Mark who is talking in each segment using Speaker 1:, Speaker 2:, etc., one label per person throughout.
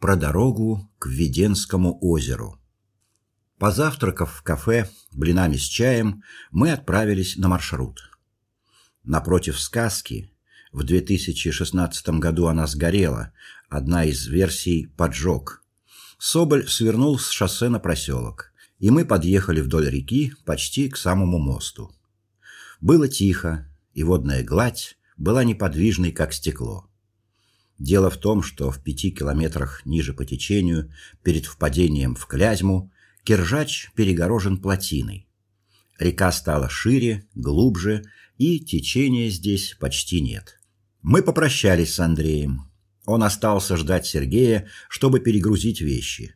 Speaker 1: Про дорогу к Введенскому озеру. Позавтракав в кафе блинами с чаем, мы отправились на маршрут. Напротив сказки в 2016 году она сгорела, одна из версий поджог. Соболь свернул с шоссе на проселок, и мы подъехали вдоль реки почти к самому мосту. Было тихо, и водная гладь была неподвижной, как стекло. Дело в том, что в пяти километрах ниже по течению, перед впадением в Клязьму, Киржач перегорожен плотиной. Река стала шире, глубже, и течения здесь почти нет. Мы попрощались с Андреем. Он остался ждать Сергея, чтобы перегрузить вещи.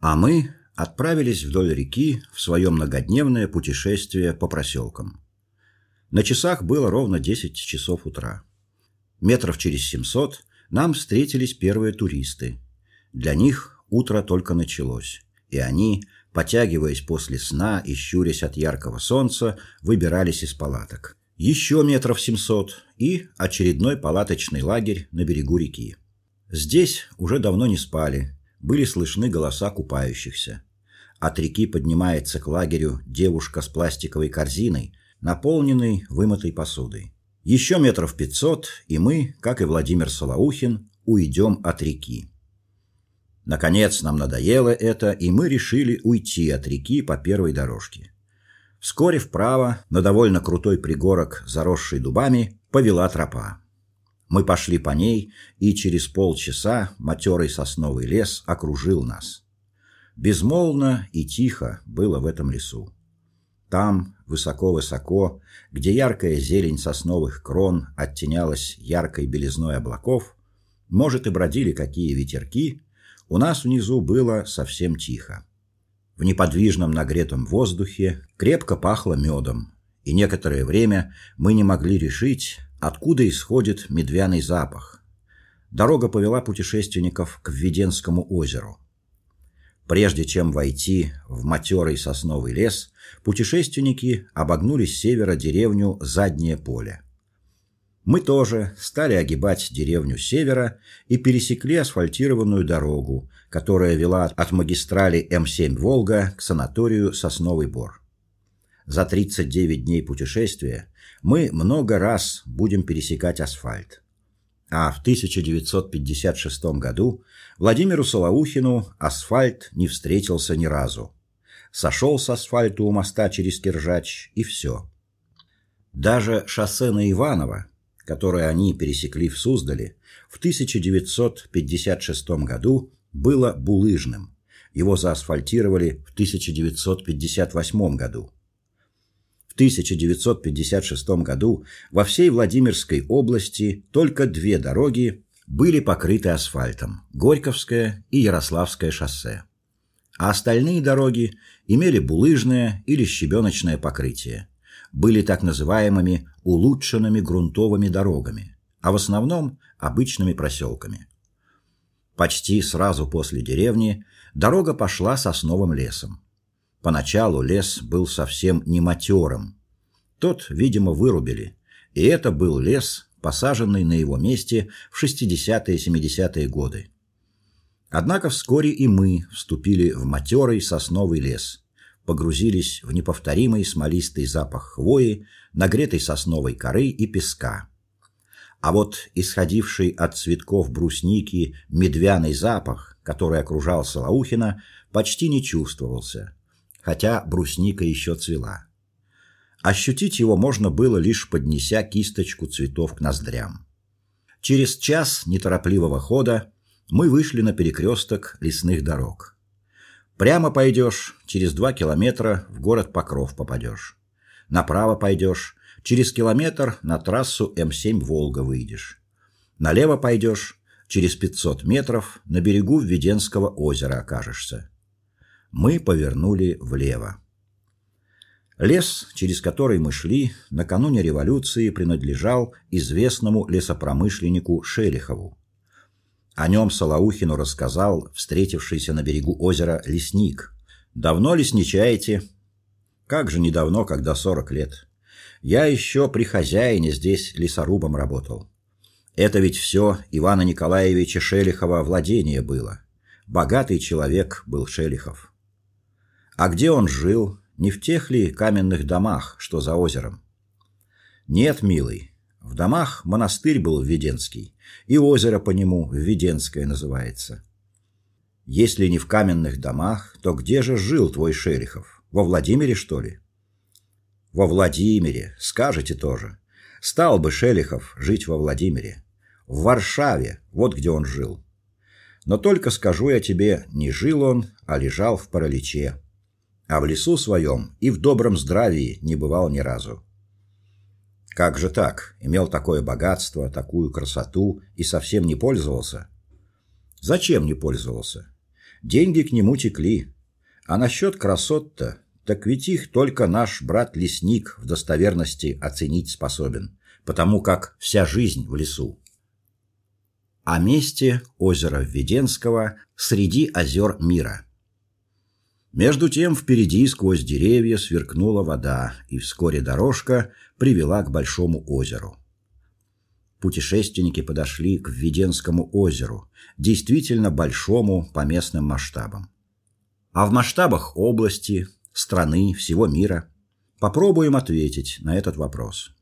Speaker 1: А мы отправились вдоль реки в свое многодневное путешествие по проселкам. На часах было ровно 10 часов утра. Метров через 700 нам встретились первые туристы. Для них утро только началось, и они, потягиваясь после сна и щурясь от яркого солнца, выбирались из палаток. Еще метров семьсот и очередной палаточный лагерь на берегу реки. Здесь уже давно не спали, были слышны голоса купающихся. От реки поднимается к лагерю девушка с пластиковой корзиной, наполненной вымытой посудой. Еще метров пятьсот, и мы, как и Владимир Солоухин, уйдем от реки. Наконец нам надоело это, и мы решили уйти от реки по первой дорожке. Вскоре вправо, на довольно крутой пригорок, заросший дубами, повела тропа. Мы пошли по ней, и через полчаса матерый сосновый лес окружил нас. Безмолвно и тихо было в этом лесу. Там, высоко-высоко, где яркая зелень сосновых крон оттенялась яркой белизной облаков, может и бродили какие ветерки, у нас внизу было совсем тихо. В неподвижном нагретом воздухе крепко пахло медом, и некоторое время мы не могли решить, откуда исходит медвяный запах. Дорога повела путешественников к Введенскому озеру. Прежде чем войти в матерый сосновый лес, путешественники обогнули с севера деревню Заднее поле. Мы тоже стали огибать деревню севера и пересекли асфальтированную дорогу, которая вела от магистрали М7 Волга к санаторию Сосновый Бор. За 39 дней путешествия мы много раз будем пересекать асфальт а в 1956 году Владимиру Солоухину асфальт не встретился ни разу. Сошел с асфальта у моста через Киржач и все. Даже шоссе на Иваново, которое они пересекли в Суздале, в 1956 году было булыжным. Его заасфальтировали в 1958 году. 1956 году во всей Владимирской области только две дороги были покрыты асфальтом: Горьковское и Ярославское шоссе. А остальные дороги имели булыжное или щебеночное покрытие. Были так называемыми улучшенными грунтовыми дорогами, а в основном обычными проселками. Почти сразу после деревни дорога пошла сосновым лесом. Поначалу лес был совсем не матерым. Тот, видимо, вырубили, и это был лес, посаженный на его месте в 60-е 70-е годы. Однако вскоре и мы вступили в матерый сосновый лес, погрузились в неповторимый смолистый запах хвои, нагретой сосновой коры и песка. А вот исходивший от цветков брусники медвяный запах, который окружал Солоухина, почти не чувствовался хотя брусника еще цвела. Ощутить его можно было лишь поднеся кисточку цветов к ноздрям. Через час неторопливого хода мы вышли на перекресток лесных дорог. Прямо пойдешь, через два километра в город Покров попадешь. Направо пойдешь, через километр на трассу М7 Волга выйдешь. Налево пойдешь, через 500 метров на берегу Введенского озера окажешься мы повернули влево. Лес, через который мы шли, накануне революции принадлежал известному лесопромышленнику Шелихову. О нем Солоухину рассказал встретившийся на берегу озера лесник. Давно лесничаете? Как же недавно, когда сорок лет. Я еще при хозяине здесь лесорубом работал. Это ведь все Ивана Николаевича Шелихова владение было. Богатый человек был Шелихов. А где он жил? Не в тех ли каменных домах, что за озером? Нет, милый. В домах монастырь был Введенский, и озеро по нему Введенское называется. Если не в каменных домах, то где же жил твой Шелихов? Во Владимире, что ли? Во Владимире, скажете тоже. Стал бы Шелихов жить во Владимире. В Варшаве, вот где он жил. Но только скажу я тебе, не жил он, а лежал в параличе. А в лесу своем и в добром здравии не бывал ни разу. Как же так? Имел такое богатство, такую красоту и совсем не пользовался? Зачем не пользовался? Деньги к нему текли. А насчет красот-то, так ведь их только наш брат-лесник в достоверности оценить способен, потому как вся жизнь в лесу. О месте озера Введенского среди озер мира. Между тем впереди сквозь деревья сверкнула вода, и вскоре дорожка привела к большому озеру. Путешественники подошли к Введенскому озеру, действительно большому по местным масштабам. А в масштабах области, страны, всего мира попробуем ответить на этот вопрос.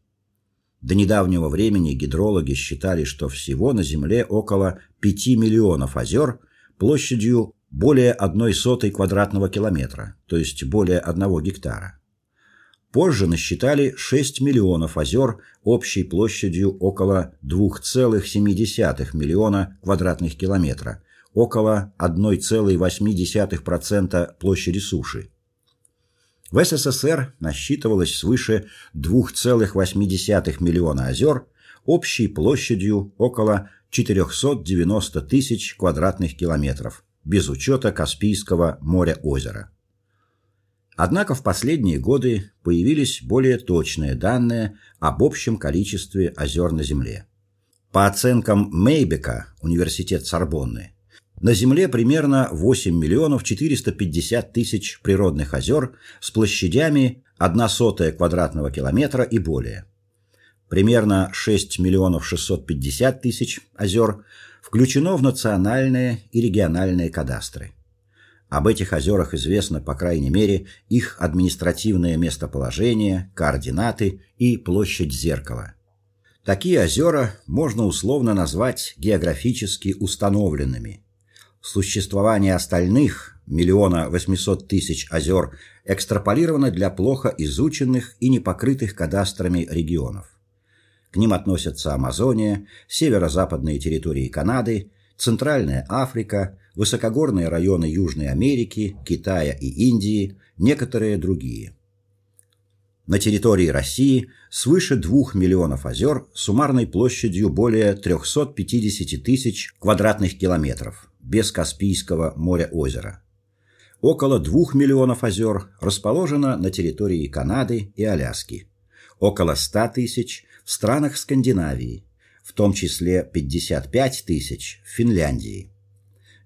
Speaker 1: До недавнего времени гидрологи считали, что всего на Земле около 5 миллионов озер площадью более одной сотой квадратного километра, то есть более одного гектара. Позже насчитали 6 миллионов озер общей площадью около 2,7 миллиона квадратных километра, около 1,8% площади суши. В СССР насчитывалось свыше 2,8 миллиона озер общей площадью около 490 тысяч квадратных километров, без учета Каспийского моря-озера. Однако в последние годы появились более точные данные об общем количестве озер на Земле. По оценкам Мейбека, Университет Сорбонны, на Земле примерно 8 миллионов 450 тысяч природных озер с площадями 1 сотая квадратного километра и более. Примерно 6 миллионов 650 тысяч озер включено в национальные и региональные кадастры. Об этих озерах известно, по крайней мере, их административное местоположение, координаты и площадь зеркала. Такие озера можно условно назвать географически установленными – Существование остальных миллиона восемьсот тысяч озер экстраполировано для плохо изученных и непокрытых кадастрами регионов. Ним относятся Амазония, северо-западные территории Канады, Центральная Африка, высокогорные районы Южной Америки, Китая и Индии, некоторые другие. На территории России свыше 2 миллионов озер суммарной площадью более 350 тысяч квадратных километров, без Каспийского моря-озера. Около 2 миллионов озер расположено на территории Канады и Аляски. Около 100 тысяч в странах Скандинавии, в том числе 55 тысяч в Финляндии.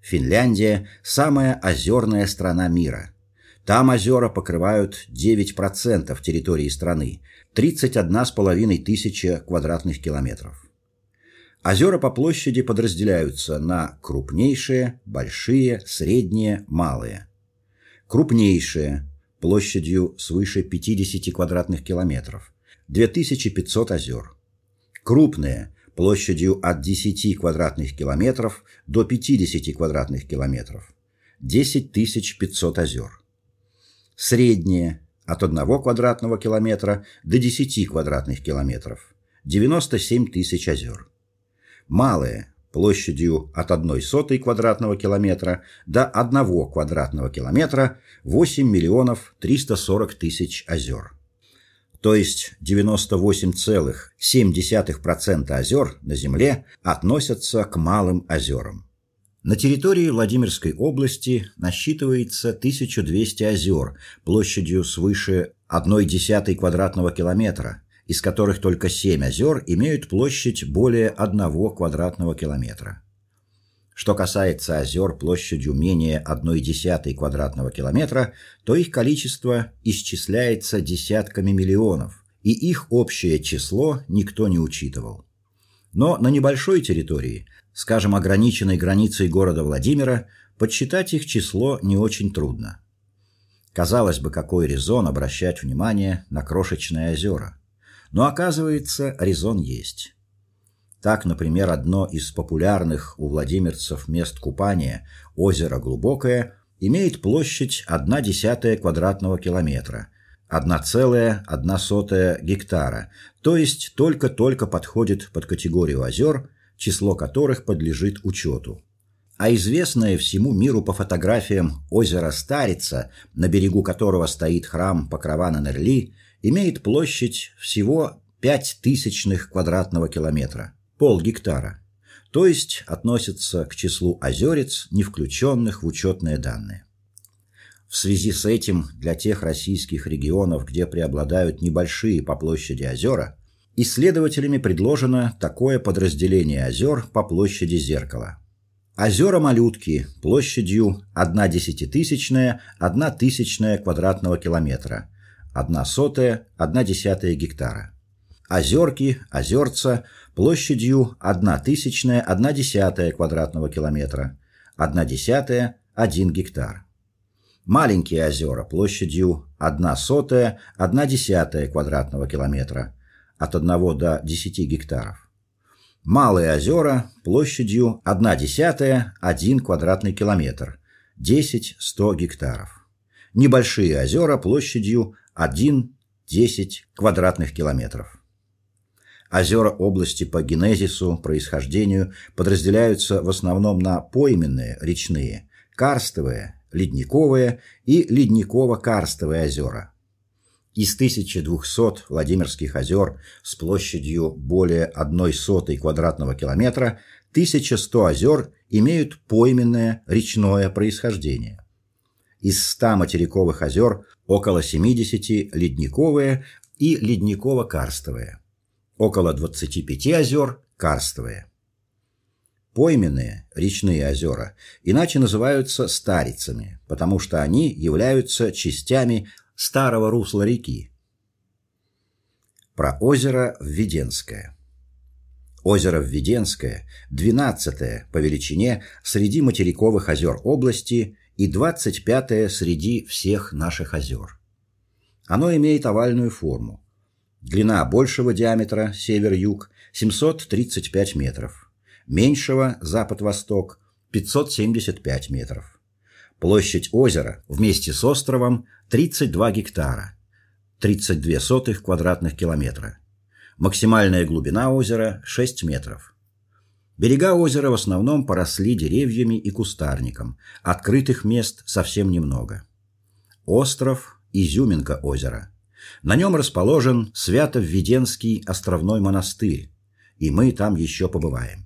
Speaker 1: Финляндия – самая озерная страна мира – там озера покрывают 9% территории страны, 31,5 тысячи квадратных километров. Озера по площади подразделяются на крупнейшие, большие, средние, малые. Крупнейшие площадью свыше 50 квадратных километров 2500 озер. Крупные площадью от 10 квадратных километров до 50 квадратных километров 10 500 озер среднее от 1 квадратного километра до 10 квадратных километров 97 тысяч озер. Малое площадью от 1 сотой квадратного километра до 1 квадратного километра 8 миллионов 340 тысяч озер. То есть 98,7% озер на Земле относятся к малым озерам. На территории Владимирской области насчитывается 1200 озер площадью свыше 1,1 квадратного километра, из которых только 7 озер имеют площадь более 1 квадратного километра. Что касается озер площадью менее 1,1 квадратного километра, то их количество исчисляется десятками миллионов, и их общее число никто не учитывал. Но на небольшой территории, скажем, ограниченной границей города Владимира, подсчитать их число не очень трудно. Казалось бы, какой резон обращать внимание на крошечные озера. Но оказывается, резон есть. Так, например, одно из популярных у владимирцев мест купания, озеро Глубокое, имеет площадь 1,1 квадратного километра, 1,1 гектара, то есть только-только подходит под категорию озер, число которых подлежит учету. А известное всему миру по фотографиям озеро Старица, на берегу которого стоит храм Покрова на Нерли, имеет площадь всего 5 тысячных квадратного километра полгектара, то есть относится к числу озерец, не включенных в учетные данные. В связи с этим для тех российских регионов, где преобладают небольшие по площади озера, исследователями предложено такое подразделение озер по площади зеркала. Озера-малютки площадью 1 десятитысячная, 1 тысячная квадратного километра, 1 сотая, 1 десятая гектара. Озерки, озерца площадью 1 тысячная, 1 десятая квадратного километра, 1 десятая, 1 гектар. Маленькие озера площадью 1 сотая, 1 десятая квадратного километра, от 1 до 10 гектаров. Малые озера площадью 1 десятая, 1 квадратный километр, 10-100 гектаров. Небольшие озера площадью 1-10 квадратных километров. Озера области по генезису, происхождению подразделяются в основном на пойменные, речные, карстовые, ледниковые и ледниково-карстовые озера. Из 1200 Владимирских озер с площадью более 1 сотой квадратного километра 1100 озер имеют пойменное речное происхождение. Из 100 материковых озер около 70 ледниковые и ледниково-карстовые около 25 озер карстовые. Пойменные речные озера иначе называются старицами, потому что они являются частями старого русла реки. Про озеро Введенское. Озеро Введенское двенадцатое по величине среди материковых озер области и двадцать пятое среди всех наших озер. Оно имеет овальную форму, Длина большего диаметра север-юг 735 метров, меньшего запад-восток 575 метров. Площадь озера вместе с островом 32 гектара, 32 сотых квадратных километра. Максимальная глубина озера 6 метров. Берега озера в основном поросли деревьями и кустарником, открытых мест совсем немного. Остров изюминка озера. На нем расположен Свято-Введенский островной монастырь, и мы там еще побываем.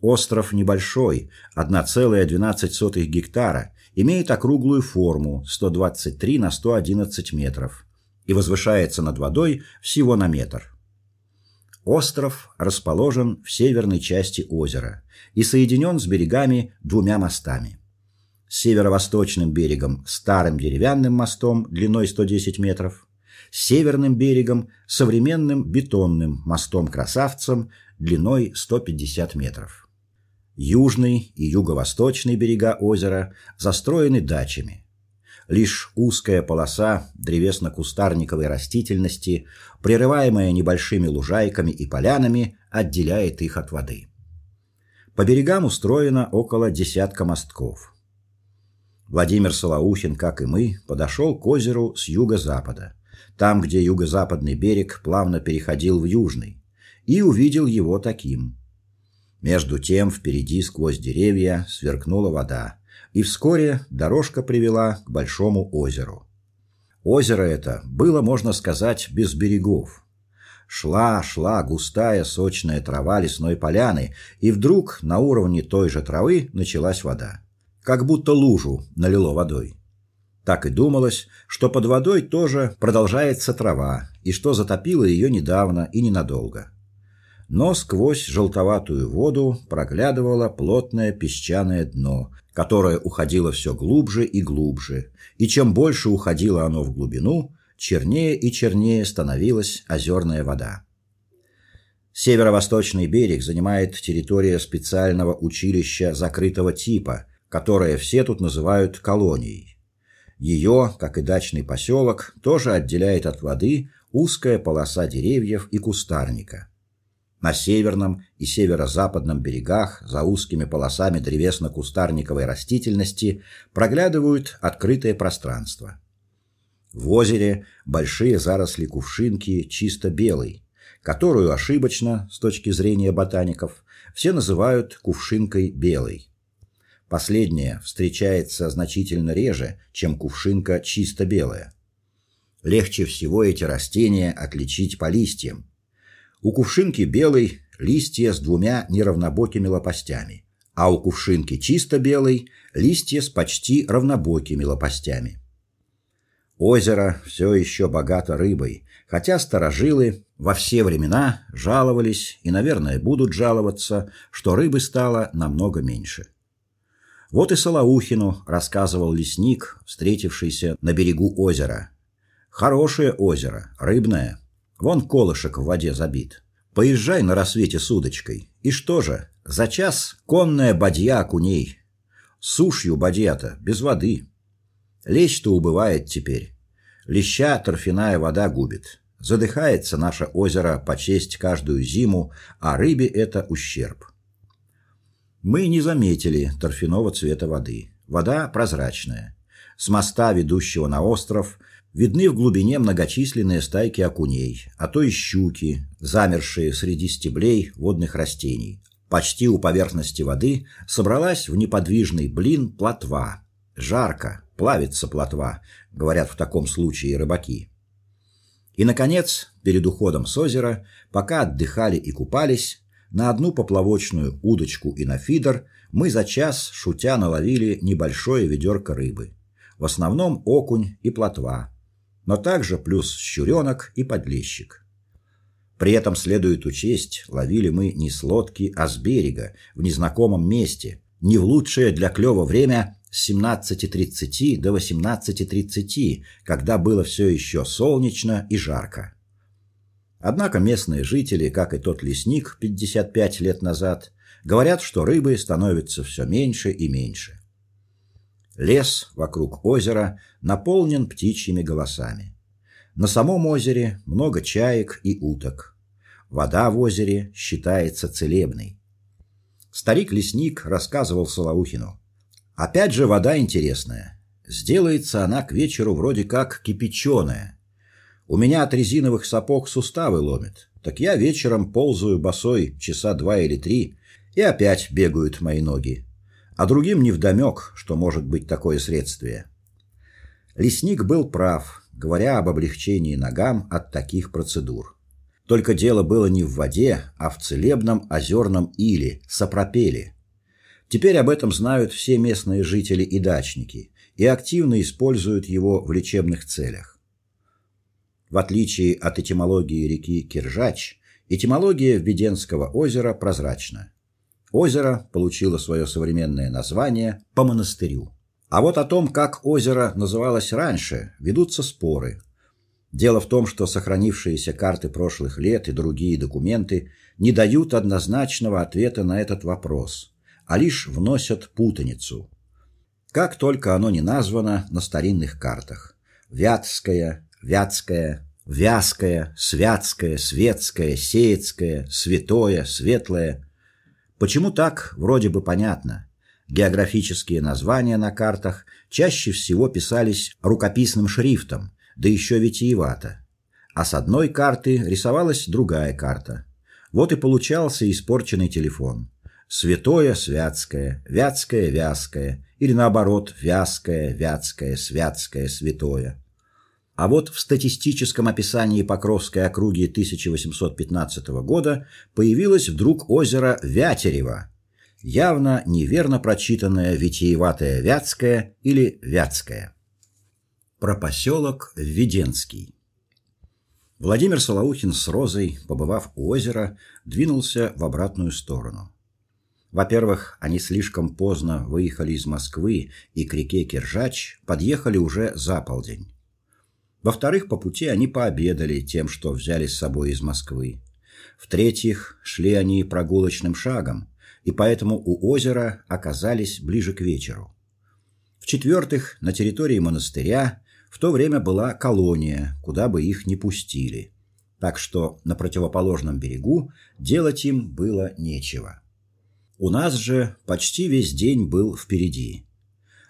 Speaker 1: Остров небольшой, 1,12 гектара, имеет округлую форму 123 на 111 метров и возвышается над водой всего на метр. Остров расположен в северной части озера и соединен с берегами двумя мостами. С северо-восточным берегом старым деревянным мостом длиной 110 метров, северным берегом современным бетонным мостом-красавцем длиной 150 метров. Южный и юго-восточный берега озера застроены дачами. Лишь узкая полоса древесно-кустарниковой растительности, прерываемая небольшими лужайками и полянами, отделяет их от воды. По берегам устроено около десятка мостков. Владимир Солоухин, как и мы, подошел к озеру с юго-запада там, где юго-западный берег плавно переходил в южный, и увидел его таким. Между тем впереди сквозь деревья сверкнула вода, и вскоре дорожка привела к большому озеру. Озеро это было, можно сказать, без берегов. Шла, шла густая сочная трава лесной поляны, и вдруг на уровне той же травы началась вода, как будто лужу налило водой. Так и думалось, что под водой тоже продолжается трава, и что затопило ее недавно и ненадолго. Но сквозь желтоватую воду проглядывало плотное песчаное дно, которое уходило все глубже и глубже, и чем больше уходило оно в глубину, чернее и чернее становилась озерная вода. Северо-восточный берег занимает территория специального училища закрытого типа, которое все тут называют колонией. Ее, как и дачный поселок, тоже отделяет от воды узкая полоса деревьев и кустарника. На северном и северо-западном берегах за узкими полосами древесно-кустарниковой растительности проглядывают открытые пространства. В озере большие заросли кувшинки чисто белой, которую ошибочно, с точки зрения ботаников, все называют кувшинкой белой. Последняя встречается значительно реже, чем кувшинка чисто белая. Легче всего эти растения отличить по листьям. У кувшинки белой листья с двумя неравнобокими лопастями, а у кувшинки чисто белой листья с почти равнобокими лопастями. Озеро все еще богато рыбой, хотя старожилы во все времена жаловались и, наверное, будут жаловаться, что рыбы стало намного меньше. Вот и Солоухину рассказывал лесник, встретившийся на берегу озера. Хорошее озеро, рыбное. Вон колышек в воде забит. Поезжай на рассвете с удочкой. И что же? За час конная бадья окуней. Сушью бадья-то, без воды. Лещ-то убывает теперь. Леща торфяная вода губит. Задыхается наше озеро по честь каждую зиму, а рыбе это ущерб. Мы не заметили торфяного цвета воды. Вода прозрачная. С моста, ведущего на остров, видны в глубине многочисленные стайки окуней, а то и щуки, замершие среди стеблей водных растений. Почти у поверхности воды собралась в неподвижный блин плотва. Жарко, плавится плотва, говорят в таком случае рыбаки. И наконец, перед уходом с озера, пока отдыхали и купались, на одну поплавочную удочку и на фидер мы за час шутя наловили небольшое ведерко рыбы. В основном окунь и плотва, но также плюс щуренок и подлещик. При этом следует учесть, ловили мы не с лодки, а с берега, в незнакомом месте, не в лучшее для клёва время с 17:30 до 18:30, когда было все еще солнечно и жарко. Однако местные жители, как и тот лесник 55 лет назад, говорят, что рыбы становится все меньше и меньше. Лес вокруг озера наполнен птичьими голосами. На самом озере много чаек и уток. Вода в озере считается целебной. Старик-лесник рассказывал Солоухину. Опять же вода интересная. Сделается она к вечеру вроде как кипяченая, у меня от резиновых сапог суставы ломит. Так я вечером ползаю босой часа два или три, и опять бегают мои ноги. А другим не вдомек, что может быть такое средствие. Лесник был прав, говоря об облегчении ногам от таких процедур. Только дело было не в воде, а в целебном озерном иле, сапропеле. Теперь об этом знают все местные жители и дачники и активно используют его в лечебных целях. В отличие от этимологии реки Киржач, этимология Введенского озера прозрачна. Озеро получило свое современное название по монастырю. А вот о том, как озеро называлось раньше, ведутся споры. Дело в том, что сохранившиеся карты прошлых лет и другие документы не дают однозначного ответа на этот вопрос, а лишь вносят путаницу. Как только оно не названо на старинных картах: Вятское, Вятское, Вязкое, Святское, Светское, Сеецкое, Святое, Светлое. Почему так, вроде бы понятно. Географические названия на картах чаще всего писались рукописным шрифтом, да еще витиевато. А с одной карты рисовалась другая карта. Вот и получался испорченный телефон. Святое Святское, Вятское Вязкое или наоборот Вязкое, Вятское, Святское, Святое. А вот в статистическом описании Покровской округи 1815 года появилось вдруг озеро Вятерево, явно неверно прочитанное витиеватое Вятское или Вятское. Про поселок Введенский. Владимир Солоухин с Розой, побывав у озера, двинулся в обратную сторону. Во-первых, они слишком поздно выехали из Москвы и к реке Киржач подъехали уже за полдень. Во-вторых, по пути они пообедали тем, что взяли с собой из Москвы. В-третьих, шли они прогулочным шагом, и поэтому у озера оказались ближе к вечеру. В-четвертых, на территории монастыря в то время была колония, куда бы их не пустили. Так что на противоположном берегу делать им было нечего. У нас же почти весь день был впереди.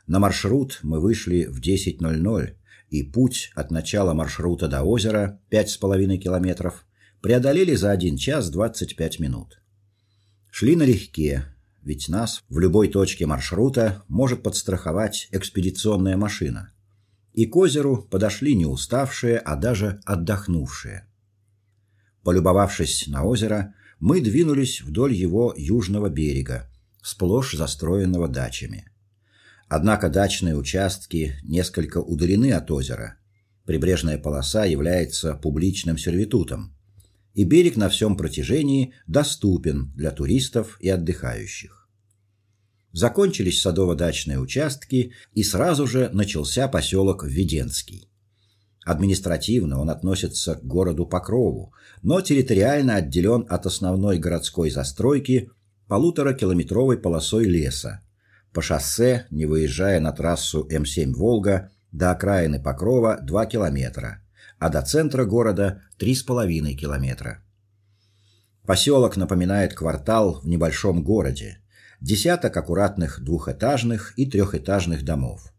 Speaker 1: На маршрут мы вышли в 10:00, и путь от начала маршрута до озера пять с половиной километров преодолели за 1 час 25 минут. Шли налегке, ведь нас в любой точке маршрута может подстраховать экспедиционная машина. И к озеру подошли не уставшие, а даже отдохнувшие. Полюбовавшись на озеро, мы двинулись вдоль его южного берега, сплошь застроенного дачами. Однако дачные участки несколько удалены от озера. Прибрежная полоса является публичным сервитутом, и берег на всем протяжении доступен для туристов и отдыхающих. Закончились садово-дачные участки, и сразу же начался поселок Введенский. Административно он относится к городу Покрову, но территориально отделен от основной городской застройки полуторакилометровой полосой леса, по шоссе, не выезжая на трассу М7 Волга, до окраины Покрова 2 километра, а до центра города 3,5 километра. Поселок напоминает квартал в небольшом городе. Десяток аккуратных двухэтажных и трехэтажных домов.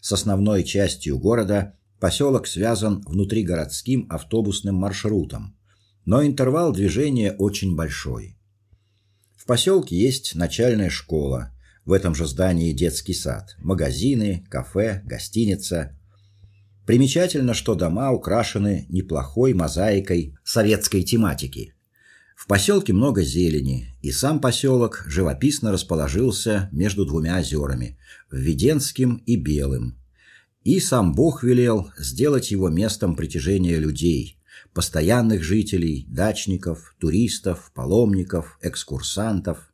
Speaker 1: С основной частью города поселок связан внутригородским автобусным маршрутом, но интервал движения очень большой. В поселке есть начальная школа, в этом же здании детский сад, магазины, кафе, гостиница. Примечательно, что дома украшены неплохой мозаикой советской тематики. В поселке много зелени, и сам поселок живописно расположился между двумя озерами – Введенским и Белым. И сам Бог велел сделать его местом притяжения людей, постоянных жителей, дачников, туристов, паломников, экскурсантов –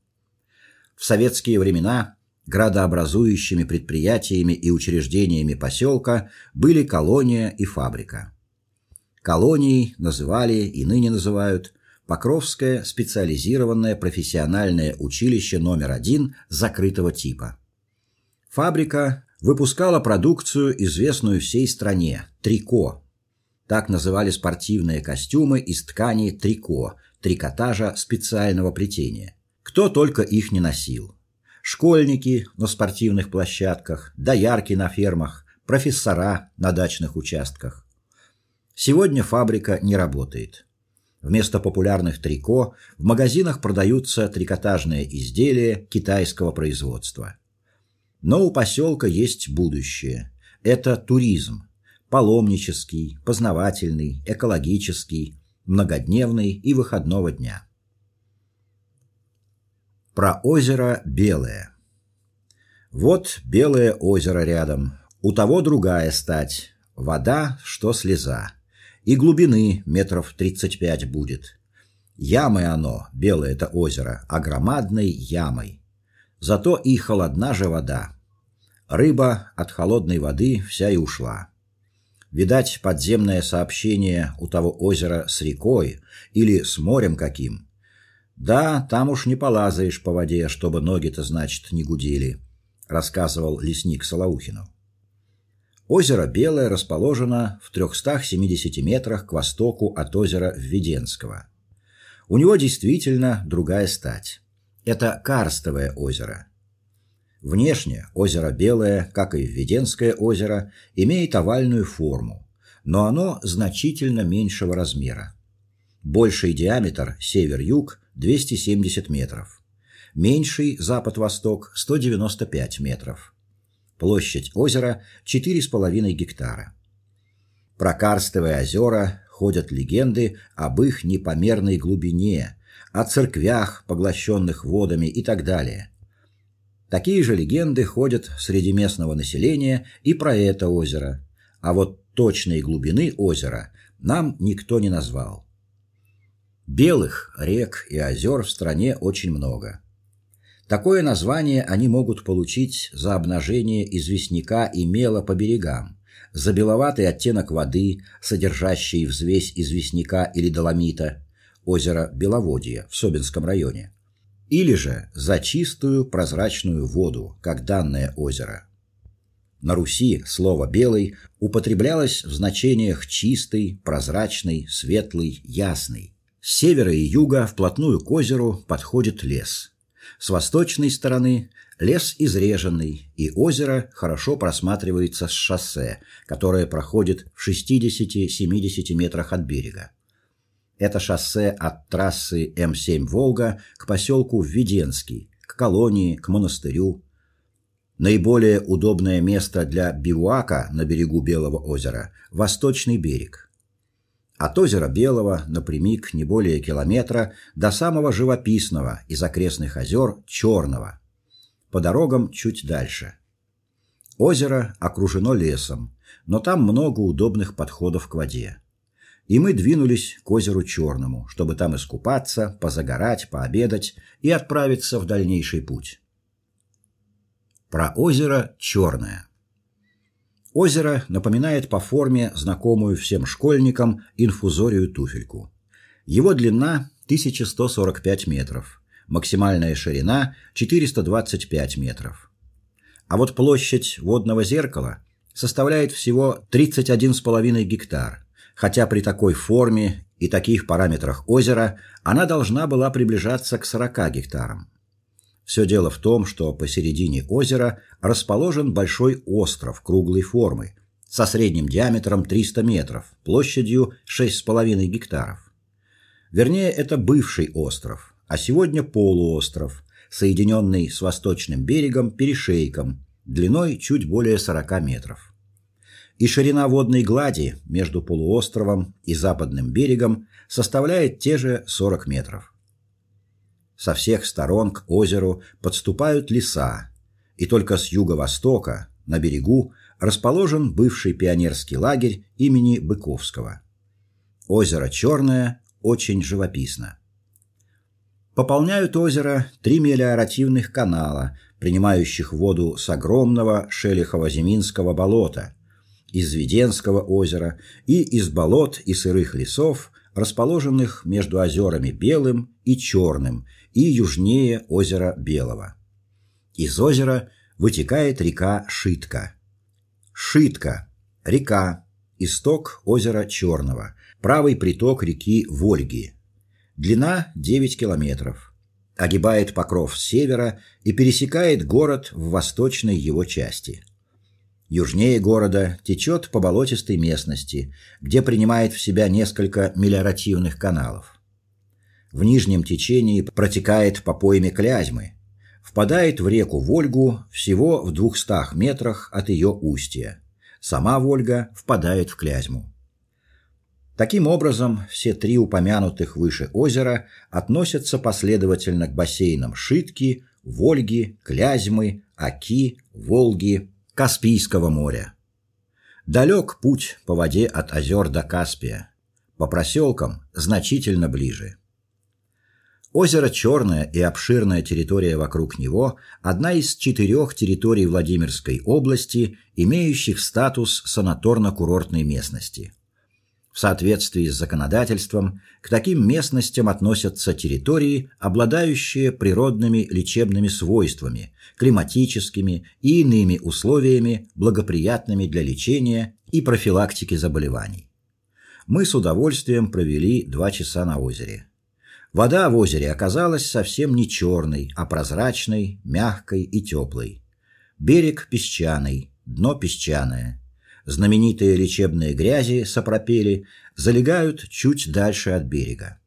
Speaker 1: в советские времена градообразующими предприятиями и учреждениями поселка были колония и фабрика. Колонией называли и ныне называют Покровское специализированное профессиональное училище номер один закрытого типа. Фабрика выпускала продукцию, известную всей стране трико. Так называли спортивные костюмы из ткани трико, трикотажа специального плетения. Кто только их не носил. Школьники на спортивных площадках, доярки на фермах, профессора на дачных участках. Сегодня фабрика не работает. Вместо популярных трико в магазинах продаются трикотажные изделия китайского производства. Но у поселка есть будущее. Это туризм. Паломнический, познавательный, экологический, многодневный и выходного дня. Про озеро Белое. Вот белое озеро рядом, у того другая стать. Вода, что слеза. И глубины метров тридцать пять будет. Ямой оно, белое это озеро, а громадной ямой. Зато и холодна же вода. Рыба от холодной воды вся и ушла. Видать, подземное сообщение у того озера с рекой или с морем каким да, там уж не полазаешь по воде, чтобы ноги-то, значит, не гудели, рассказывал лесник Солоухину. Озеро Белое расположено в 370 метрах к востоку от озера Введенского. У него действительно другая стать. Это карстовое озеро. Внешне озеро Белое, как и Введенское озеро, имеет овальную форму, но оно значительно меньшего размера. Больший диаметр север-юг 270 метров. Меньший запад-восток 195 метров. Площадь озера 4,5 гектара. Про карстовые озера ходят легенды об их непомерной глубине, о церквях, поглощенных водами и так далее. Такие же легенды ходят среди местного населения и про это озеро, а вот точной глубины озера нам никто не назвал. Белых рек и озер в стране очень много. Такое название они могут получить за обнажение известняка и мела по берегам, за беловатый оттенок воды, содержащий взвесь известняка или доломита, озеро Беловодье в Собинском районе, или же за чистую прозрачную воду, как данное озеро. На Руси слово белый употреблялось в значениях чистый, прозрачный, светлый, ясный. С севера и юга вплотную к озеру подходит лес. С восточной стороны лес изреженный, и озеро хорошо просматривается с шоссе, которое проходит в 60-70 метрах от берега. Это шоссе от трассы М7 Волга к поселку Введенский, к колонии, к монастырю. Наиболее удобное место для бивуака на берегу Белого озера восточный берег. От озера Белого напрямик не более километра до самого живописного из окрестных озер Черного. По дорогам чуть дальше. Озеро окружено лесом, но там много удобных подходов к воде и мы двинулись к озеру Черному, чтобы там искупаться, позагорать, пообедать и отправиться в дальнейший путь. Про озеро Черное. Озеро напоминает по форме знакомую всем школьникам инфузорию туфельку. Его длина 1145 метров, максимальная ширина 425 метров. А вот площадь водного зеркала составляет всего 31,5 гектар хотя при такой форме и таких параметрах озера она должна была приближаться к 40 гектарам. Все дело в том, что посередине озера расположен большой остров круглой формы со средним диаметром 300 метров, площадью 6,5 гектаров. Вернее, это бывший остров, а сегодня полуостров, соединенный с восточным берегом перешейком длиной чуть более 40 метров и ширина водной глади между полуостровом и западным берегом составляет те же 40 метров. Со всех сторон к озеру подступают леса, и только с юго-востока, на берегу, расположен бывший пионерский лагерь имени Быковского. Озеро Черное очень живописно. Пополняют озеро три мелиоративных канала, принимающих воду с огромного Шелихово-Зиминского болота, из Веденского озера и из болот и сырых лесов, расположенных между озерами Белым и Черным и южнее озера Белого. Из озера вытекает река Шитка. Шитка река, исток озера Черного, правый приток реки Вольги. Длина 9 километров. Огибает покров с севера и пересекает город в восточной его части. Южнее города течет по болотистой местности, где принимает в себя несколько мелиоративных каналов. В нижнем течении протекает по пойме Клязьмы, впадает в реку Вольгу всего в 200 метрах от ее устья. Сама Вольга впадает в Клязьму. Таким образом, все три упомянутых выше озера относятся последовательно к бассейнам Шитки, Вольги, Клязьмы, Оки, Волги, Каспийского моря. Далек путь по воде от озер до Каспия, по проселкам значительно ближе. Озеро Черное и обширная территория вокруг него одна из четырех территорий Владимирской области, имеющих статус санаторно-курортной местности. В соответствии с законодательством к таким местностям относятся территории, обладающие природными лечебными свойствами, климатическими и иными условиями, благоприятными для лечения и профилактики заболеваний. Мы с удовольствием провели два часа на озере. Вода в озере оказалась совсем не черной, а прозрачной, мягкой и теплой. Берег песчаный, дно песчаное знаменитые лечебные грязи сапропели залегают чуть дальше от берега.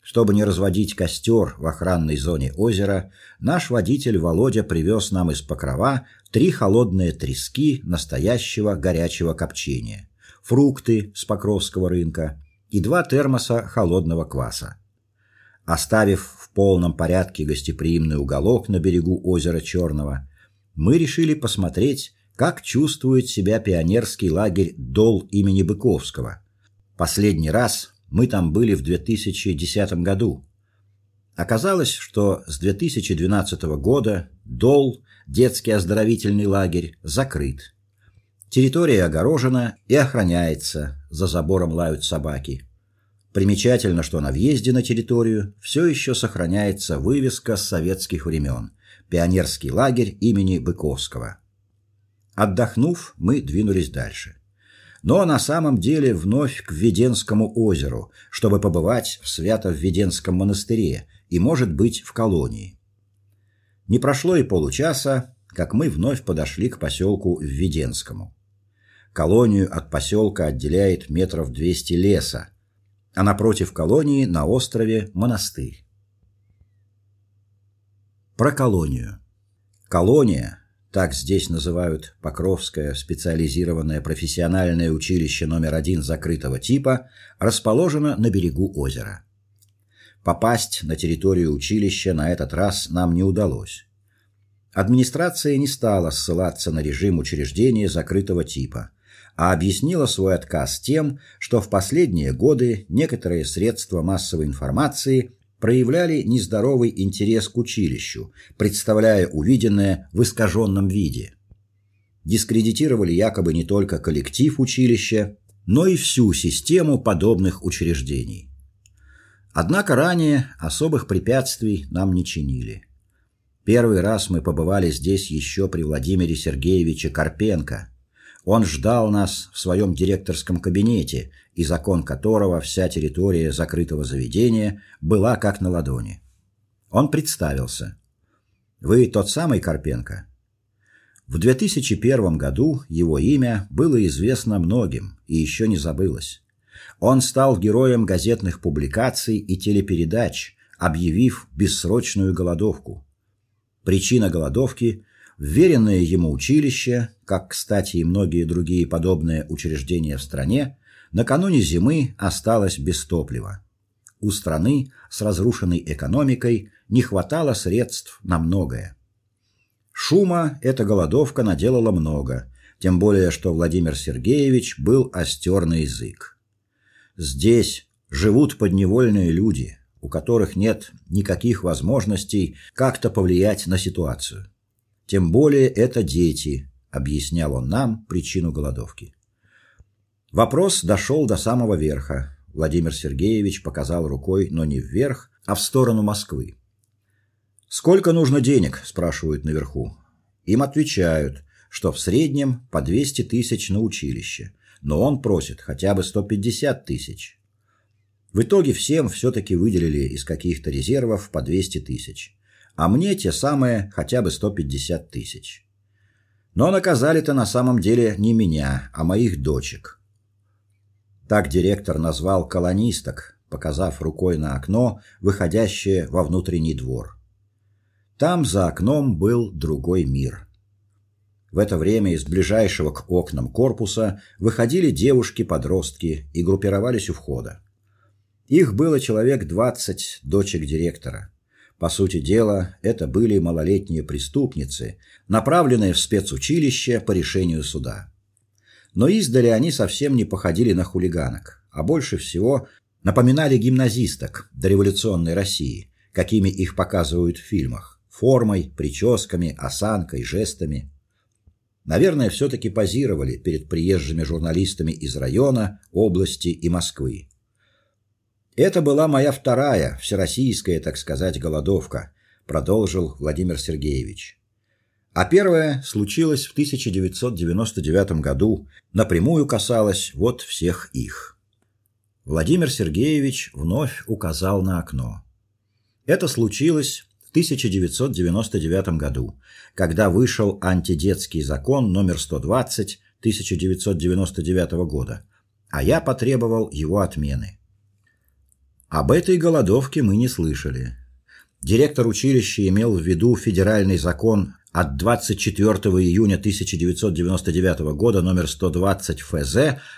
Speaker 1: Чтобы не разводить костер в охранной зоне озера, наш водитель Володя привез нам из Покрова три холодные трески настоящего горячего копчения, фрукты с Покровского рынка и два термоса холодного кваса. Оставив в полном порядке гостеприимный уголок на берегу озера Черного, мы решили посмотреть, как чувствует себя пионерский лагерь Дол имени Быковского. Последний раз мы там были в 2010 году. Оказалось, что с 2012 года Дол, детский оздоровительный лагерь, закрыт. Территория огорожена и охраняется, за забором лают собаки. Примечательно, что на въезде на территорию все еще сохраняется вывеска с советских времен Пионерский лагерь имени Быковского. Отдохнув, мы двинулись дальше. Но на самом деле вновь к Введенскому озеру, чтобы побывать в Свято-Введенском монастыре и, может быть, в колонии. Не прошло и получаса, как мы вновь подошли к поселку Введенскому. Колонию от поселка отделяет метров 200 леса, а напротив колонии на острове монастырь. Про колонию. Колония так здесь называют Покровское специализированное профессиональное училище номер один закрытого типа, расположено на берегу озера. Попасть на территорию училища на этот раз нам не удалось. Администрация не стала ссылаться на режим учреждения закрытого типа, а объяснила свой отказ тем, что в последние годы некоторые средства массовой информации проявляли нездоровый интерес к училищу, представляя увиденное в искаженном виде. Дискредитировали якобы не только коллектив училища, но и всю систему подобных учреждений. Однако ранее особых препятствий нам не чинили. Первый раз мы побывали здесь еще при Владимире Сергеевиче Карпенко. Он ждал нас в своем директорском кабинете, и закон которого вся территория закрытого заведения была как на ладони. Он представился. Вы тот самый Карпенко? В 2001 году его имя было известно многим и еще не забылось. Он стал героем газетных публикаций и телепередач, объявив бессрочную голодовку. Причина голодовки вверенное ему училище, как, кстати, и многие другие подобные учреждения в стране, накануне зимы осталось без топлива. У страны с разрушенной экономикой не хватало средств на многое. Шума эта голодовка наделала много, тем более что Владимир Сергеевич был остер на язык. Здесь живут подневольные люди, у которых нет никаких возможностей как-то повлиять на ситуацию. Тем более это дети, объяснял он нам причину голодовки. Вопрос дошел до самого верха. Владимир Сергеевич показал рукой, но не вверх, а в сторону Москвы. Сколько нужно денег, спрашивают наверху. Им отвечают, что в среднем по 200 тысяч на училище но он просит хотя бы 150 тысяч. В итоге всем все-таки выделили из каких-то резервов по 200 тысяч, а мне те самые хотя бы 150 тысяч. Но наказали-то на самом деле не меня, а моих дочек. Так директор назвал колонисток, показав рукой на окно, выходящее во внутренний двор. Там за окном был другой мир. В это время из ближайшего к окнам корпуса выходили девушки-подростки и группировались у входа. Их было человек двадцать, дочек директора. По сути дела, это были малолетние преступницы, направленные в спецучилище по решению суда. Но издали они совсем не походили на хулиганок, а больше всего напоминали гимназисток дореволюционной России, какими их показывают в фильмах: формой, прическами, осанкой, жестами. Наверное, все таки позировали перед приезжими журналистами из района, области и Москвы. Это была моя вторая всероссийская, так сказать, голодовка, продолжил Владимир Сергеевич. А первая случилась в 1999 году, напрямую касалась вот всех их. Владимир Сергеевич вновь указал на окно. Это случилось 1999 году, когда вышел антидетский закон номер 120 1999 года, а я потребовал его отмены. Об этой голодовке мы не слышали. Директор училища имел в виду федеральный закон от 24 июня 1999 года номер 120 ФЗ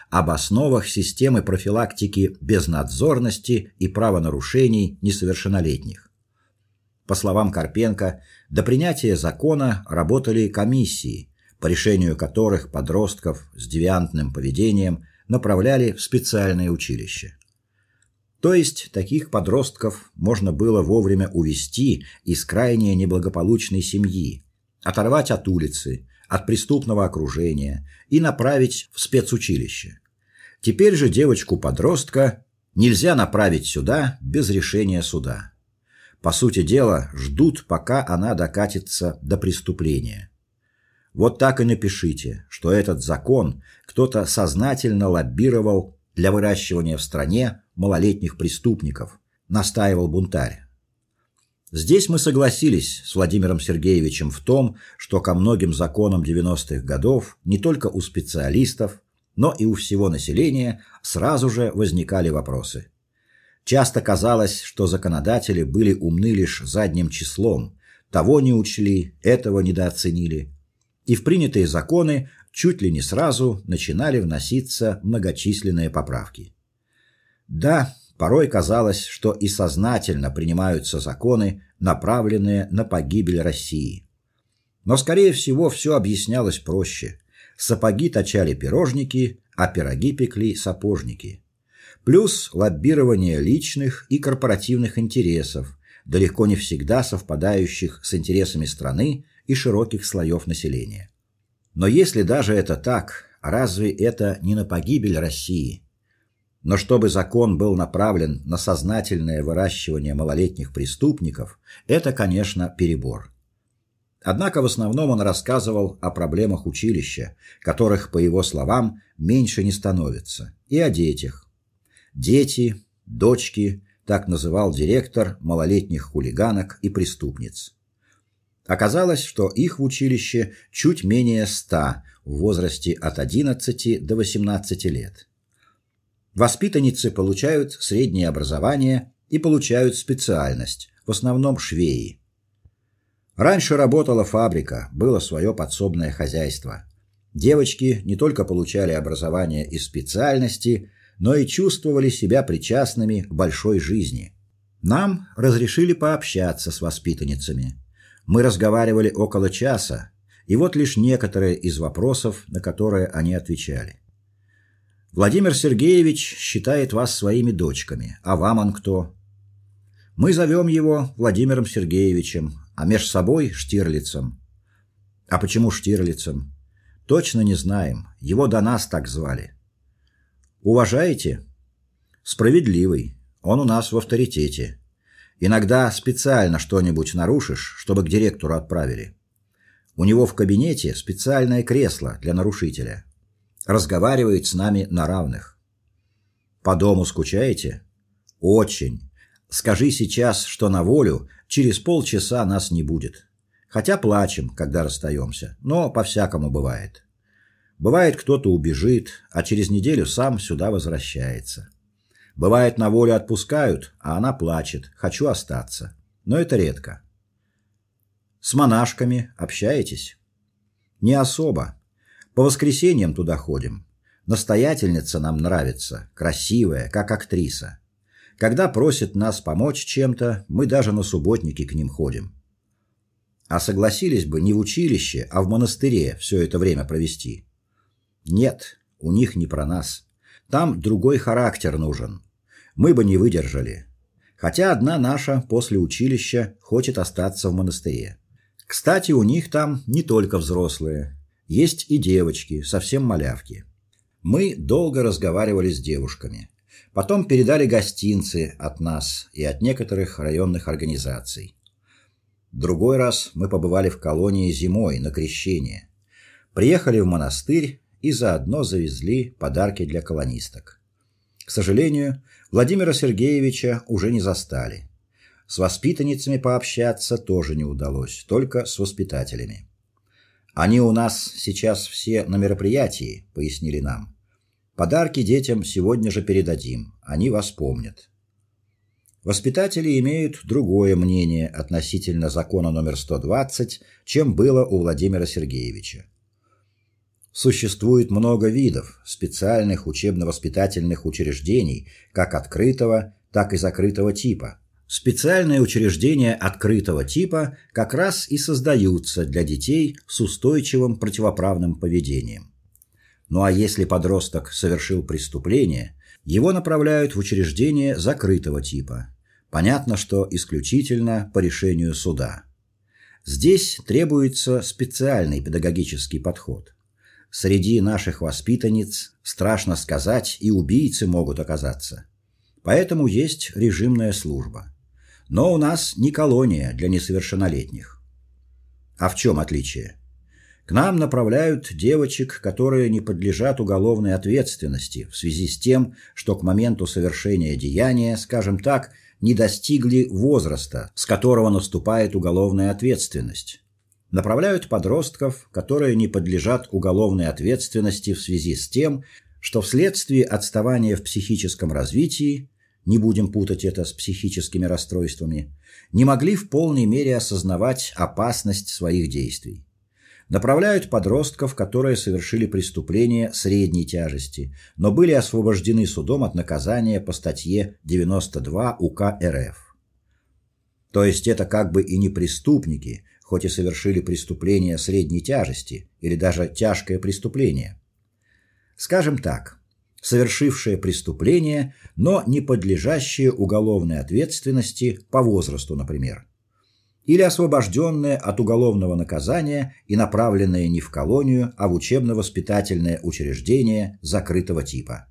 Speaker 1: об основах системы профилактики безнадзорности и правонарушений несовершеннолетних. По словам Карпенко, до принятия закона работали комиссии, по решению которых подростков с девиантным поведением направляли в специальное училище. То есть таких подростков можно было вовремя увести из крайне неблагополучной семьи, оторвать от улицы, от преступного окружения и направить в спецучилище. Теперь же девочку-подростка Нельзя направить сюда без решения суда. По сути дела, ждут, пока она докатится до преступления. Вот так и напишите, что этот закон кто-то сознательно лоббировал для выращивания в стране малолетних преступников, настаивал бунтарь. Здесь мы согласились с Владимиром Сергеевичем в том, что ко многим законам 90-х годов не только у специалистов, но и у всего населения сразу же возникали вопросы. Часто казалось, что законодатели были умны лишь задним числом, того не учли, этого недооценили. И в принятые законы чуть ли не сразу начинали вноситься многочисленные поправки. Да, порой казалось, что и сознательно принимаются законы, направленные на погибель России. Но скорее всего все объяснялось проще. Сапоги точали пирожники, а пироги пекли сапожники. Плюс лоббирование личных и корпоративных интересов, далеко не всегда совпадающих с интересами страны и широких слоев населения. Но если даже это так, разве это не на погибель России? Но чтобы закон был направлен на сознательное выращивание малолетних преступников, это, конечно, перебор. Однако в основном он рассказывал о проблемах училища, которых, по его словам, меньше не становится, и о детях. Дети, дочки, так называл директор малолетних хулиганок и преступниц. Оказалось, что их в училище чуть менее ста в возрасте от 11 до 18 лет. Воспитанницы получают среднее образование и получают специальность, в основном швеи. Раньше работала фабрика, было свое подсобное хозяйство. Девочки не только получали образование и специальности, но и чувствовали себя причастными к большой жизни. Нам разрешили пообщаться с воспитанницами. Мы разговаривали около часа, и вот лишь некоторые из вопросов, на которые они отвечали. Владимир Сергеевич считает вас своими дочками, а вам он кто? Мы зовем его Владимиром Сергеевичем, а меж собой Штирлицем. А почему Штирлицем? Точно не знаем. Его до нас так звали. Уважаете? Справедливый. Он у нас в авторитете. Иногда специально что-нибудь нарушишь, чтобы к директору отправили. У него в кабинете специальное кресло для нарушителя. Разговаривает с нами на равных. По дому скучаете? Очень. Скажи сейчас, что на волю, через полчаса нас не будет. Хотя плачем, когда расстаемся, но по-всякому бывает. Бывает, кто-то убежит, а через неделю сам сюда возвращается. Бывает, на волю отпускают, а она плачет: "Хочу остаться". Но это редко. С монашками общаетесь? Не особо. По воскресеньям туда ходим. Настоятельница нам нравится, красивая, как актриса. Когда просят нас помочь чем-то, мы даже на субботники к ним ходим. А согласились бы не в училище, а в монастыре все это время провести. Нет, у них не про нас. Там другой характер нужен мы бы не выдержали. Хотя одна наша после училища хочет остаться в монастыре. Кстати, у них там не только взрослые, есть и девочки, совсем малявки. Мы долго разговаривали с девушками. Потом передали гостинцы от нас и от некоторых районных организаций. Другой раз мы побывали в колонии зимой на крещение. Приехали в монастырь и заодно завезли подарки для колонисток. К сожалению, Владимира Сергеевича уже не застали. С воспитанницами пообщаться тоже не удалось, только с воспитателями. Они у нас сейчас все на мероприятии, пояснили нам. Подарки детям сегодня же передадим, они вас помнят. Воспитатели имеют другое мнение относительно закона номер 120, чем было у Владимира Сергеевича. Существует много видов специальных учебно-воспитательных учреждений, как открытого, так и закрытого типа. Специальные учреждения открытого типа как раз и создаются для детей с устойчивым противоправным поведением. Ну а если подросток совершил преступление, его направляют в учреждение закрытого типа. Понятно, что исключительно по решению суда. Здесь требуется специальный педагогический подход. Среди наших воспитанниц, страшно сказать, и убийцы могут оказаться. Поэтому есть режимная служба. Но у нас не колония для несовершеннолетних. А в чем отличие? К нам направляют девочек, которые не подлежат уголовной ответственности в связи с тем, что к моменту совершения деяния, скажем так, не достигли возраста, с которого наступает уголовная ответственность. Направляют подростков, которые не подлежат уголовной ответственности в связи с тем, что вследствие отставания в психическом развитии, не будем путать это с психическими расстройствами, не могли в полной мере осознавать опасность своих действий направляют подростков, которые совершили преступление средней тяжести, но были освобождены судом от наказания по статье 92 УК РФ. То есть это как бы и не преступники, хоть и совершили преступление средней тяжести или даже тяжкое преступление. Скажем так, совершившие преступление, но не подлежащие уголовной ответственности по возрасту, например или освобожденные от уголовного наказания и направленные не в колонию, а в учебно-воспитательное учреждение закрытого типа.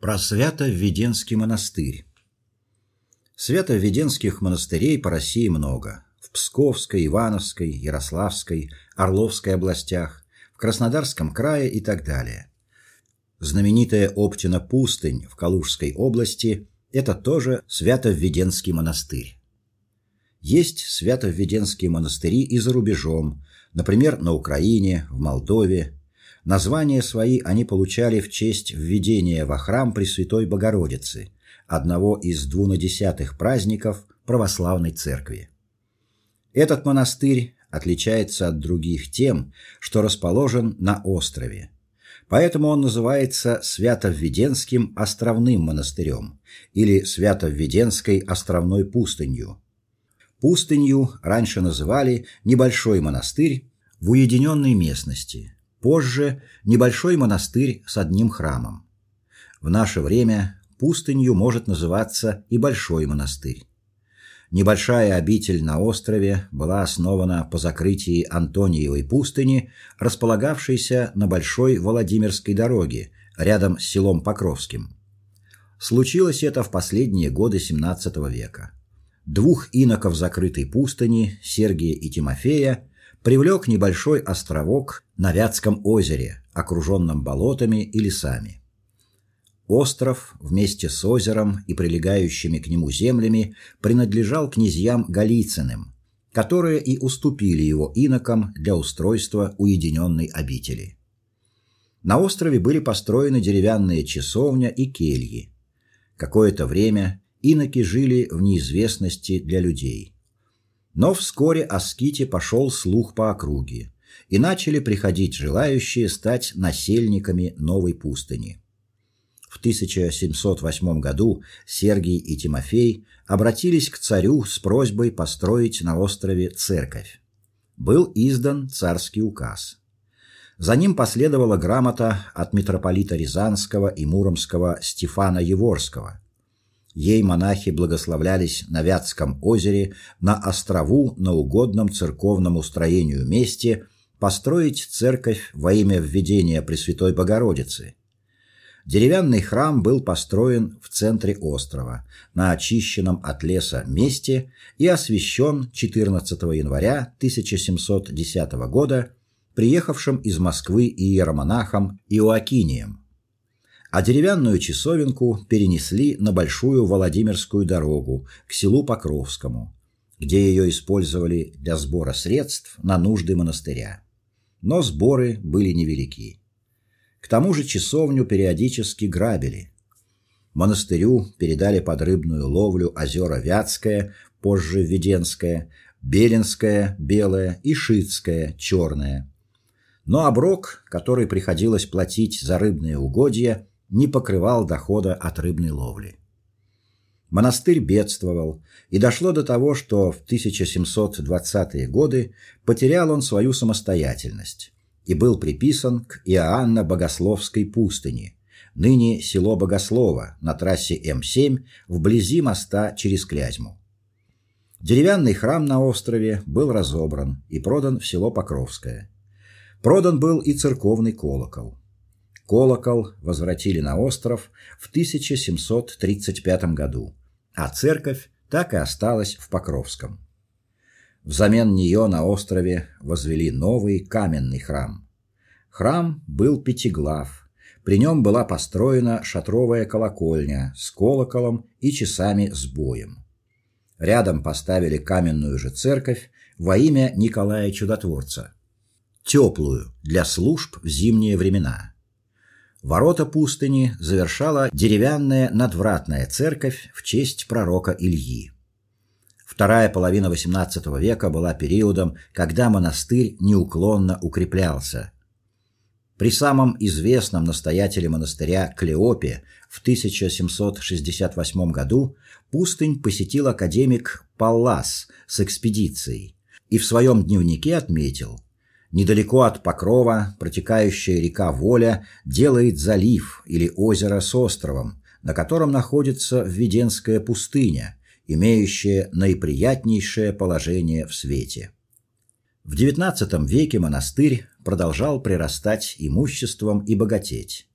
Speaker 1: Про Свято-Введенский монастырь. Свято-Введенских монастырей по России много. Псковской, Ивановской, Ярославской, Орловской областях, в Краснодарском крае и так далее. Знаменитая Оптина пустынь в Калужской области это тоже Свято-Введенский монастырь. Есть свято-введенские монастыри и за рубежом, например, на Украине, в Молдове. Названия свои они получали в честь введения во храм Пресвятой Богородицы, одного из двунадесятых праздников православной церкви. Этот монастырь отличается от других тем, что расположен на острове. Поэтому он называется Свято-Введенским островным монастырем или Свято-Введенской островной пустынью. Пустынью раньше называли небольшой монастырь в уединенной местности, позже небольшой монастырь с одним храмом. В наше время пустынью может называться и большой монастырь. Небольшая обитель на острове была основана по закрытии Антониевой пустыни, располагавшейся на большой Владимирской дороге, рядом с селом Покровским. Случилось это в последние годы XVII века двух иноков закрытой пустыни, Сергия и Тимофея, привлек небольшой островок на Вятском озере, окруженном болотами и лесами. Остров вместе с озером и прилегающими к нему землями принадлежал князьям Голицыным, которые и уступили его инокам для устройства уединенной обители. На острове были построены деревянные часовня и кельи. Какое-то время иноки жили в неизвестности для людей. Но вскоре о ските пошел слух по округе, и начали приходить желающие стать насельниками новой пустыни. В 1708 году Сергий и Тимофей обратились к царю с просьбой построить на острове церковь. Был издан царский указ. За ним последовала грамота от митрополита Рязанского и Муромского Стефана Еворского, Ей монахи благословлялись на Вятском озере на острову на угодном церковному строению месте построить церковь во имя введения Пресвятой Богородицы. Деревянный храм был построен в центре острова, на очищенном от леса месте и освящен 14 января 1710 года приехавшим из Москвы иеромонахом Иоакинием а деревянную часовенку перенесли на большую Владимирскую дорогу к селу Покровскому, где ее использовали для сбора средств на нужды монастыря. Но сборы были невелики. К тому же часовню периодически грабили. Монастырю передали под рыбную ловлю озера Вятское, позже Веденское, Белинское, белое и Шитское, черное. Но оброк, который приходилось платить за рыбные угодья, не покрывал дохода от рыбной ловли. Монастырь бедствовал, и дошло до того, что в 1720-е годы потерял он свою самостоятельность и был приписан к Иоанно-Богословской пустыне, ныне село Богослово на трассе М7 вблизи моста через Клязьму. Деревянный храм на острове был разобран и продан в село Покровское. Продан был и церковный колокол. Колокол возвратили на остров в 1735 году, а церковь так и осталась в Покровском. Взамен нее на острове возвели новый каменный храм. Храм был пятиглав. При нем была построена шатровая колокольня с колоколом и часами с боем. Рядом поставили каменную же церковь во имя Николая Чудотворца, теплую для служб в зимние времена. Ворота пустыни завершала деревянная надвратная церковь в честь пророка Ильи. Вторая половина XVIII века была периодом, когда монастырь неуклонно укреплялся. При самом известном настоятеле монастыря Клеопе в 1768 году пустынь посетил академик Паллас с экспедицией и в своем дневнике отметил: недалеко от Покрова протекающая река Воля делает залив или озеро с островом, на котором находится Введенская пустыня, имеющая наиприятнейшее положение в свете. В XIX веке монастырь продолжал прирастать имуществом и богатеть.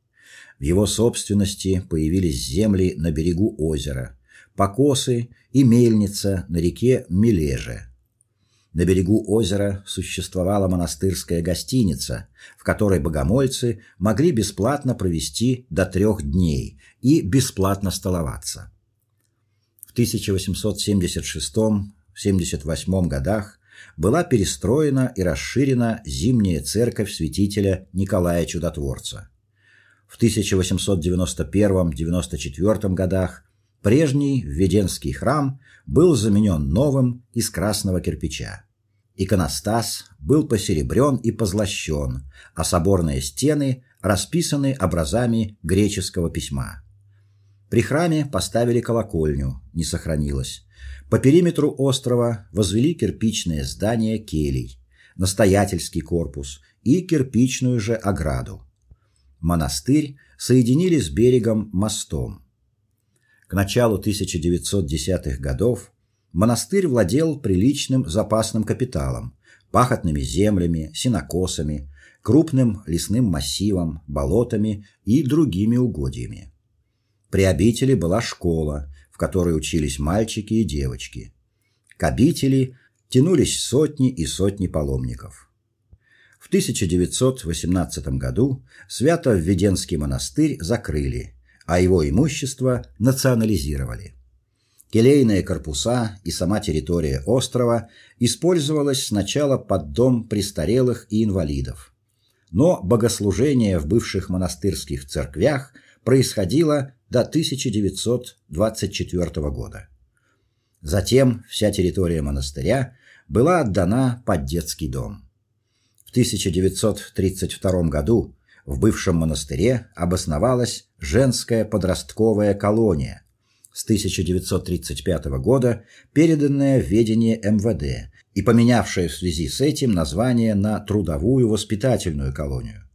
Speaker 1: В его собственности появились земли на берегу озера, покосы и мельница на реке Мележе. На берегу озера существовала монастырская гостиница, в которой богомольцы могли бесплатно провести до трех дней и бесплатно столоваться. В 1876-78 годах была перестроена и расширена зимняя церковь святителя Николая Чудотворца. В 1891-94 годах прежний Введенский храм был заменен новым из красного кирпича. Иконостас был посеребрен и позлощен, а соборные стены расписаны образами греческого письма. При храме поставили колокольню, не сохранилось. По периметру острова возвели кирпичное здание келий, настоятельский корпус и кирпичную же ограду монастырь соединили с берегом мостом. К началу 1910-х годов монастырь владел приличным запасным капиталом, пахотными землями, сенокосами, крупным лесным массивом, болотами и другими угодьями. При обители была школа, в которой учились мальчики и девочки. К обители тянулись сотни и сотни паломников. В 1918 году Свято-Введенский монастырь закрыли, а его имущество национализировали. Келейные корпуса и сама территория острова использовалась сначала под дом престарелых и инвалидов. Но богослужение в бывших монастырских церквях происходило до 1924 года. Затем вся территория монастыря была отдана под детский дом. В 1932 году в бывшем монастыре обосновалась женская подростковая колония, с 1935 года переданная в ведение МВД и поменявшая в связи с этим название на трудовую воспитательную колонию.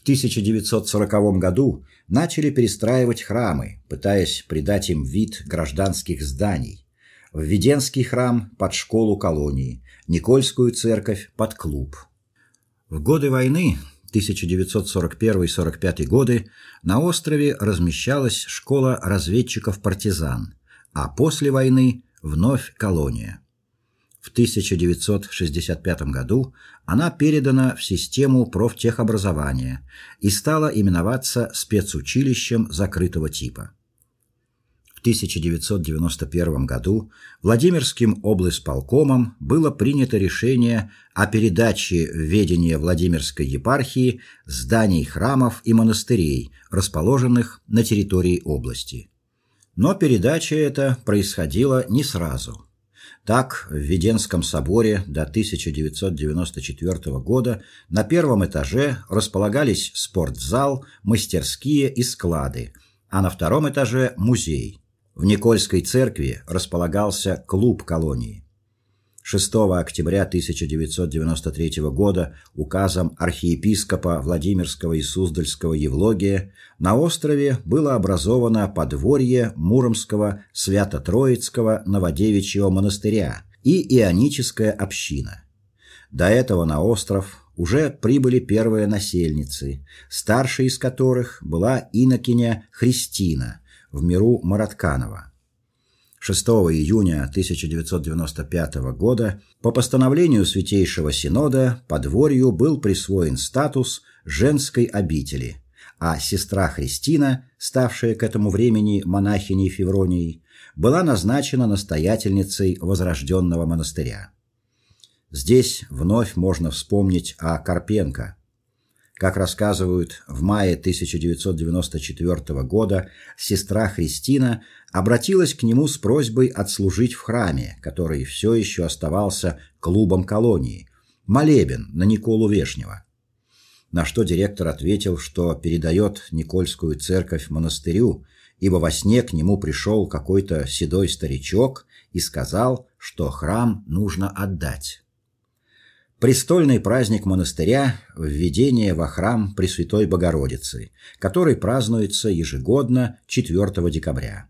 Speaker 1: В 1940 году начали перестраивать храмы, пытаясь придать им вид гражданских зданий. Введенский храм под школу колонии, Никольскую церковь под клуб. В годы войны 1941-45 годы на острове размещалась школа разведчиков-партизан, а после войны вновь колония. В 1965 году она передана в систему профтехобразования и стала именоваться спецучилищем закрытого типа. В 1991 году Владимирским облсполкомом было принято решение о передаче в ведение Владимирской епархии зданий храмов и монастырей, расположенных на территории области. Но передача эта происходила не сразу. Так, в Веденском соборе до 1994 года на первом этаже располагались спортзал, мастерские и склады, а на втором этаже музей. В Никольской церкви располагался клуб колонии. 6 октября 1993 года указом архиепископа Владимирского и Суздальского Евлогия на острове было образовано подворье Муромского Свято-Троицкого Новодевичьего монастыря и ионическая община. До этого на остров уже прибыли первые насельницы, старшей из которых была инокиня Христина в миру Маратканова. 6 июня 1995 года по постановлению Святейшего Синода подворью был присвоен статус женской обители, а сестра Христина, ставшая к этому времени монахиней Февронией, была назначена настоятельницей возрожденного монастыря. Здесь вновь можно вспомнить о Карпенко. Как рассказывают, в мае 1994 года сестра Христина обратилась к нему с просьбой отслужить в храме, который все еще оставался клубом колонии, молебен на Николу Вешнего. На что директор ответил, что передает Никольскую церковь монастырю, ибо во сне к нему пришел какой-то седой старичок и сказал, что храм нужно отдать. Престольный праздник монастыря введение во храм Пресвятой Богородицы, который празднуется ежегодно 4 декабря.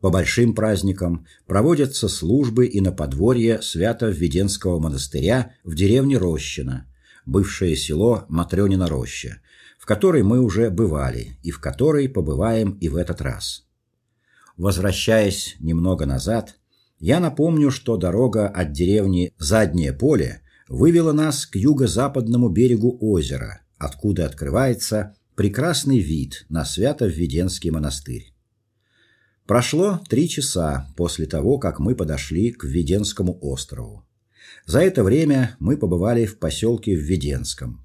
Speaker 1: По большим праздникам проводятся службы и на подворье Свято-Введенского монастыря в деревне Рощино, бывшее село Матрёнина роща, в которой мы уже бывали и в которой побываем и в этот раз. Возвращаясь немного назад, я напомню, что дорога от деревни Заднее поле вывела нас к юго-западному берегу озера, откуда открывается прекрасный вид на Свято-Введенский монастырь. Прошло три часа после того, как мы подошли к Введенскому острову. За это время мы побывали в поселке Введенском.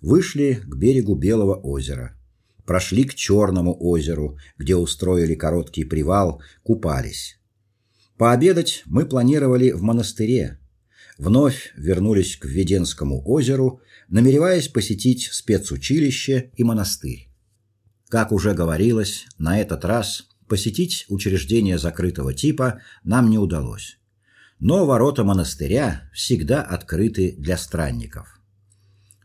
Speaker 1: Вышли к берегу Белого озера. Прошли к Черному озеру, где устроили короткий привал, купались. Пообедать мы планировали в монастыре, вновь вернулись к Введенскому озеру, намереваясь посетить спецучилище и монастырь. Как уже говорилось, на этот раз посетить учреждение закрытого типа нам не удалось. Но ворота монастыря всегда открыты для странников.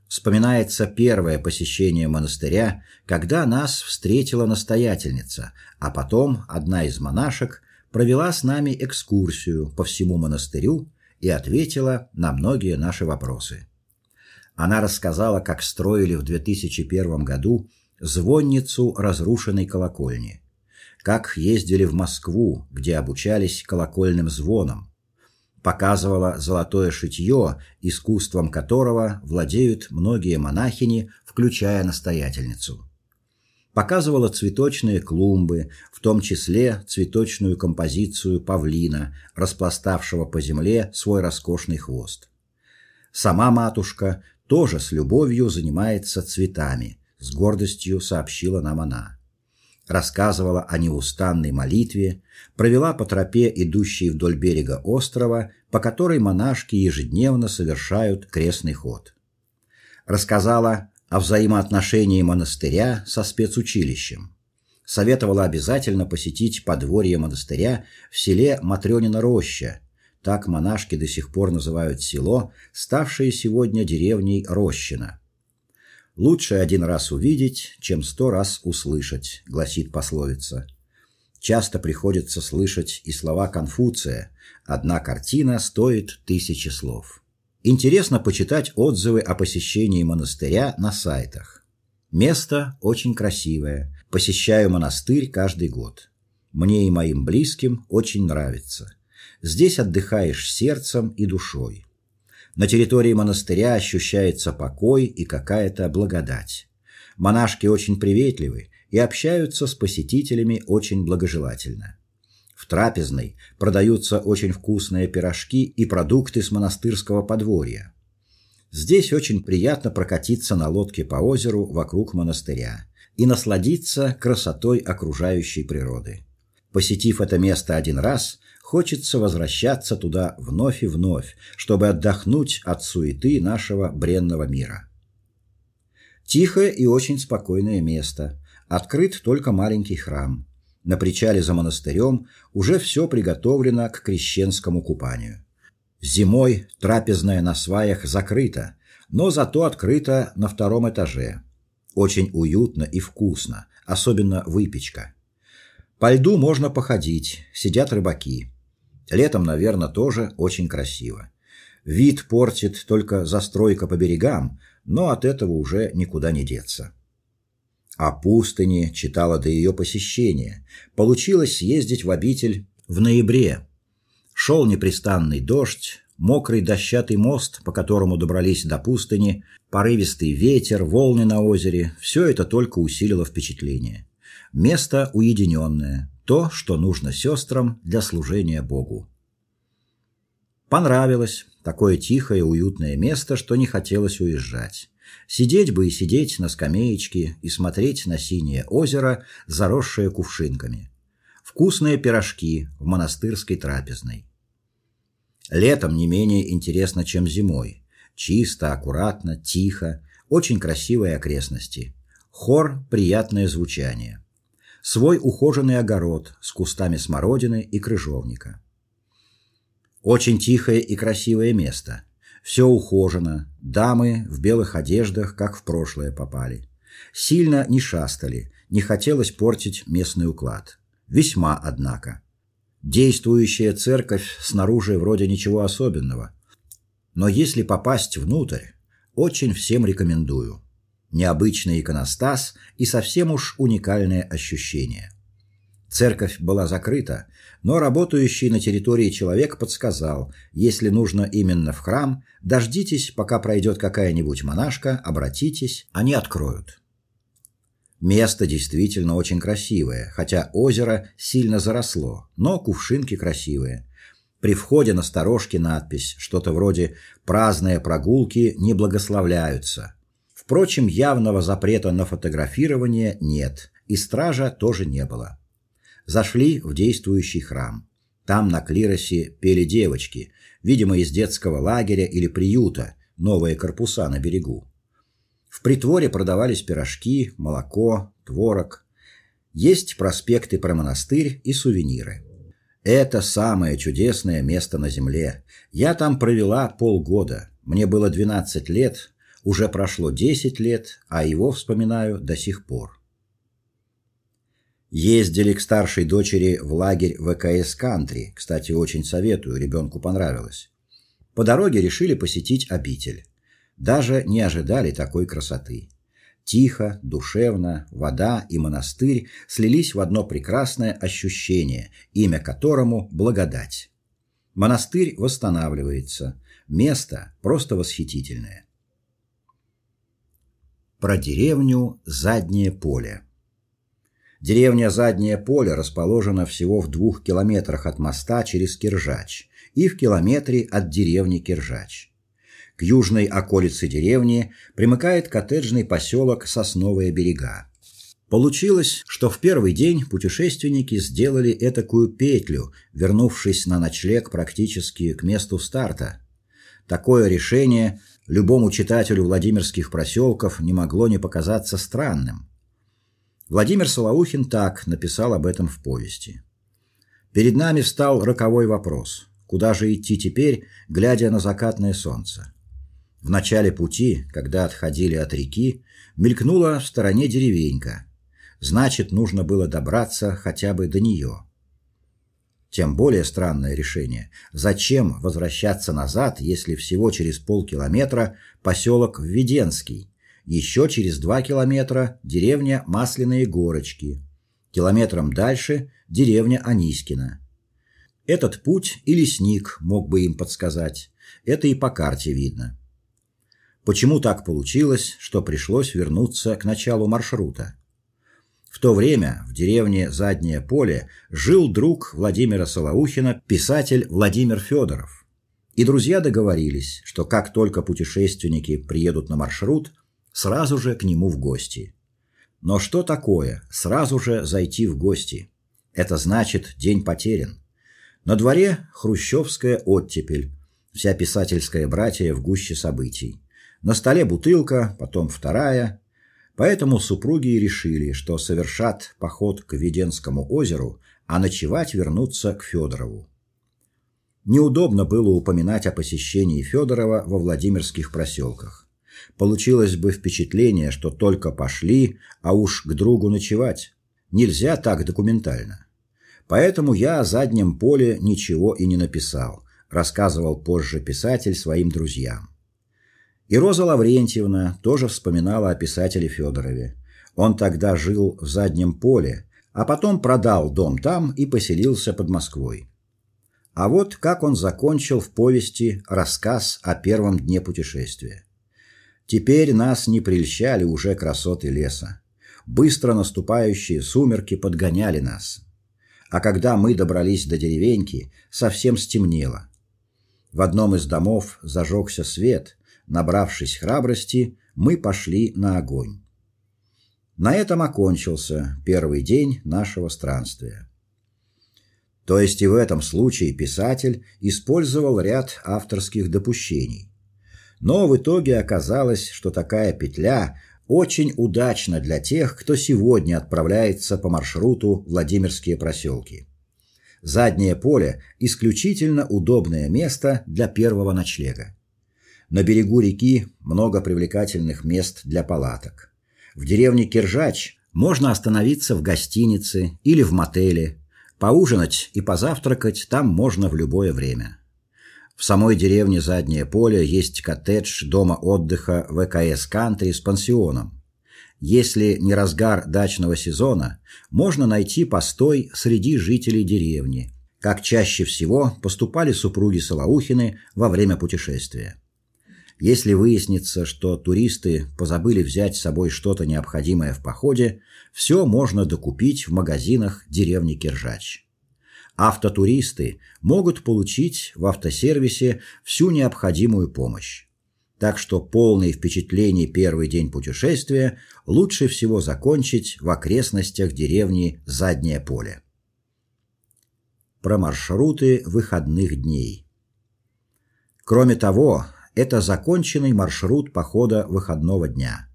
Speaker 1: Вспоминается первое посещение монастыря, когда нас встретила настоятельница, а потом одна из монашек провела с нами экскурсию по всему монастырю и ответила на многие наши вопросы. Она рассказала, как строили в 2001 году звонницу разрушенной колокольни, как ездили в Москву, где обучались колокольным звонам, показывала золотое шитье, искусством которого владеют многие монахини, включая настоятельницу показывала цветочные клумбы, в том числе цветочную композицию павлина, распластавшего по земле свой роскошный хвост. Сама матушка тоже с любовью занимается цветами, с гордостью сообщила нам она. Рассказывала о неустанной молитве, провела по тропе, идущей вдоль берега острова, по которой монашки ежедневно совершают крестный ход. Рассказала о взаимоотношении монастыря со спецучилищем. Советовала обязательно посетить подворье монастыря в селе Матрёнина роща. Так монашки до сих пор называют село, ставшее сегодня деревней Рощина. Лучше один раз увидеть, чем сто раз услышать, гласит пословица. Часто приходится слышать и слова Конфуция: одна картина стоит тысячи слов. Интересно почитать отзывы о посещении монастыря на сайтах. Место очень красивое. Посещаю монастырь каждый год. Мне и моим близким очень нравится. Здесь отдыхаешь сердцем и душой. На территории монастыря ощущается покой и какая-то благодать. Монашки очень приветливы и общаются с посетителями очень благожелательно. В трапезной продаются очень вкусные пирожки и продукты с монастырского подворья. Здесь очень приятно прокатиться на лодке по озеру вокруг монастыря и насладиться красотой окружающей природы. Посетив это место один раз, хочется возвращаться туда вновь и вновь, чтобы отдохнуть от суеты нашего бренного мира. Тихое и очень спокойное место. Открыт только маленький храм. На причале за монастырем уже все приготовлено к крещенскому купанию. Зимой трапезная на сваях закрыта, но зато открыта на втором этаже. Очень уютно и вкусно, особенно выпечка. По льду можно походить, сидят рыбаки. Летом, наверное, тоже очень красиво. Вид портит только застройка по берегам, но от этого уже никуда не деться. О пустыне читала до ее посещения. Получилось съездить в обитель в ноябре. Шел непрестанный дождь, мокрый дощатый мост, по которому добрались до пустыни, порывистый ветер, волны на озере все это только усилило впечатление. Место уединенное, то, что нужно сестрам для служения Богу. Понравилось такое тихое, уютное место, что не хотелось уезжать. Сидеть бы и сидеть на скамеечке и смотреть на синее озеро, заросшее кувшинками. Вкусные пирожки в монастырской трапезной. Летом не менее интересно, чем зимой. Чисто, аккуратно, тихо, очень красивые окрестности. Хор приятное звучание. Свой ухоженный огород с кустами смородины и крыжовника. Очень тихое и красивое место. Все ухожено, дамы в белых одеждах, как в прошлое попали. Сильно не шастали, не хотелось портить местный уклад. Весьма, однако. Действующая церковь снаружи вроде ничего особенного. Но если попасть внутрь, очень всем рекомендую. Необычный иконостас и совсем уж уникальное ощущение. Церковь была закрыта, но работающий на территории человек подсказал: если нужно именно в храм, дождитесь, пока пройдет какая-нибудь монашка, обратитесь, они откроют. Место действительно очень красивое, хотя озеро сильно заросло, но кувшинки красивые. При входе на сторожке надпись, что-то вроде праздные прогулки не благословляются. Впрочем, явного запрета на фотографирование нет, и стража тоже не было. Зашли в действующий храм. Там на клиросе пели девочки, видимо, из детского лагеря или приюта, новые корпуса на берегу. В притворе продавались пирожки, молоко, творог. Есть проспекты про монастырь и сувениры. Это самое чудесное место на земле. Я там провела полгода. Мне было 12 лет, уже прошло 10 лет, а его вспоминаю до сих пор. Ездили к старшей дочери в лагерь ВКС Кантри. Кстати, очень советую, ребенку понравилось. По дороге решили посетить обитель даже не ожидали такой красоты. Тихо, душевно, вода и монастырь слились в одно прекрасное ощущение, имя которому благодать. Монастырь восстанавливается, место просто восхитительное. Про деревню Заднее поле. Деревня Заднее поле расположена всего в двух километрах от моста через Киржач и в километре от деревни Киржач. К южной околице деревни примыкает коттеджный поселок Сосновые берега. Получилось, что в первый день путешественники сделали этакую петлю, вернувшись на ночлег практически к месту старта. Такое решение любому читателю Владимирских проселков не могло не показаться странным. Владимир Солоухин так написал об этом в повести. Перед нами встал роковой вопрос: куда же идти теперь, глядя на закатное солнце? В начале пути, когда отходили от реки, мелькнула в стороне деревенька. Значит, нужно было добраться хотя бы до нее. Тем более странное решение. Зачем возвращаться назад, если всего через полкилометра поселок Введенский, еще через два километра деревня Масляные горочки, километром дальше деревня Анискина. Этот путь и лесник мог бы им подсказать. Это и по карте видно. Почему так получилось, что пришлось вернуться к началу маршрута? В то время в деревне Заднее поле жил друг Владимира Солоухина, писатель Владимир Федоров. И друзья договорились, что как только путешественники приедут на маршрут, сразу же к нему в гости. Но что такое сразу же зайти в гости? Это значит, день потерян. На дворе хрущевская оттепель. Вся писательская братья в гуще событий. На столе бутылка, потом вторая. Поэтому супруги и решили, что совершат поход к Веденскому озеру, а ночевать вернутся к Федорову. Неудобно было упоминать о посещении Федорова во Владимирских проселках. Получилось бы впечатление, что только пошли, а уж к другу ночевать. Нельзя так документально. Поэтому я о заднем поле ничего и не написал, рассказывал позже писатель своим друзьям. И Роза Лаврентьевна тоже вспоминала о писателе Федорове. Он тогда жил в заднем поле, а потом продал дом там и поселился под Москвой. А вот как он закончил в повести рассказ о первом дне путешествия. Теперь нас не прельщали уже красоты леса. Быстро наступающие сумерки подгоняли нас. А когда мы добрались до деревеньки, совсем стемнело. В одном из домов зажегся свет. Набравшись храбрости, мы пошли на огонь. На этом окончился первый день нашего странствия. То есть и в этом случае писатель использовал ряд авторских допущений. Но в итоге оказалось, что такая петля очень удачна для тех, кто сегодня отправляется по маршруту Владимирские проселки. Заднее поле исключительно удобное место для первого ночлега. На берегу реки много привлекательных мест для палаток. В деревне Киржач можно остановиться в гостинице или в мотеле, поужинать и позавтракать там можно в любое время. В самой деревне Заднее поле есть коттедж дома отдыха ВКС Кантри с пансионом. Если не разгар дачного сезона, можно найти постой среди жителей деревни, как чаще всего поступали супруги Солоухины во время путешествия. Если выяснится, что туристы позабыли взять с собой что-то необходимое в походе, все можно докупить в магазинах деревни Киржач. Автотуристы могут получить в автосервисе всю необходимую помощь. Так что полные впечатления первый день путешествия лучше всего закончить в окрестностях деревни Заднее поле. Про маршруты выходных дней. Кроме того, это законченный маршрут похода выходного дня.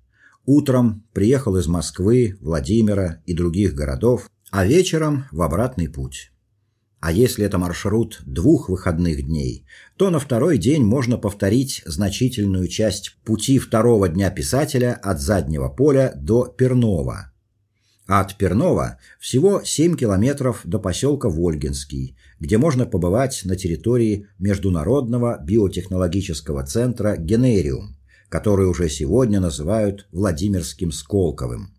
Speaker 1: Утром приехал из Москвы, Владимира и других городов, а вечером в обратный путь. А если это маршрут двух выходных дней, то на второй день можно повторить значительную часть пути второго дня писателя от заднего поля до Пернова. От Пернова всего 7 километров до поселка Вольгинский, где можно побывать на территории Международного биотехнологического центра Генериум, который уже сегодня называют Владимирским Сколковым.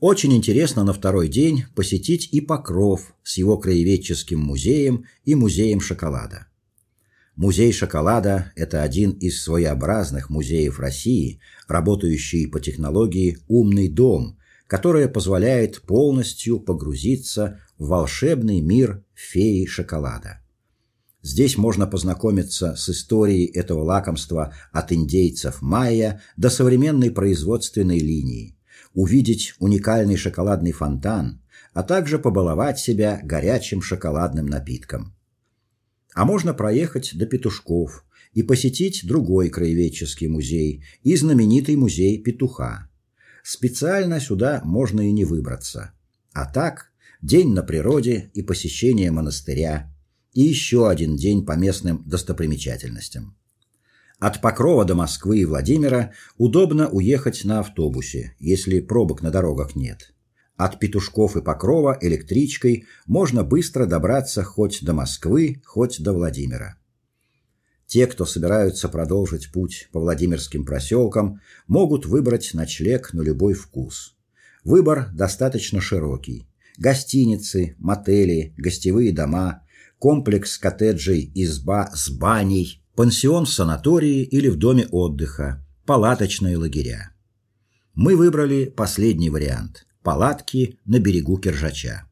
Speaker 1: Очень интересно на второй день посетить и Покров с его краеведческим музеем и музеем шоколада. Музей шоколада это один из своеобразных музеев России, работающий по технологии умный дом, которая позволяет полностью погрузиться в волшебный мир феи шоколада. Здесь можно познакомиться с историей этого лакомства от индейцев майя до современной производственной линии, увидеть уникальный шоколадный фонтан, а также побаловать себя горячим шоколадным напитком. А можно проехать до Петушков и посетить другой краеведческий музей и знаменитый музей петуха. Специально сюда можно и не выбраться. А так, день на природе и посещение монастыря, и еще один день по местным достопримечательностям. От Покрова до Москвы и Владимира удобно уехать на автобусе, если пробок на дорогах нет. От Петушков и Покрова электричкой можно быстро добраться хоть до Москвы, хоть до Владимира. Те, кто собираются продолжить путь по Владимирским проселкам, могут выбрать ночлег на любой вкус. Выбор достаточно широкий. Гостиницы, мотели, гостевые дома, комплекс коттеджей, изба с баней, пансион в санатории или в доме отдыха, палаточные лагеря. Мы выбрали последний вариант палатки на берегу Киржача.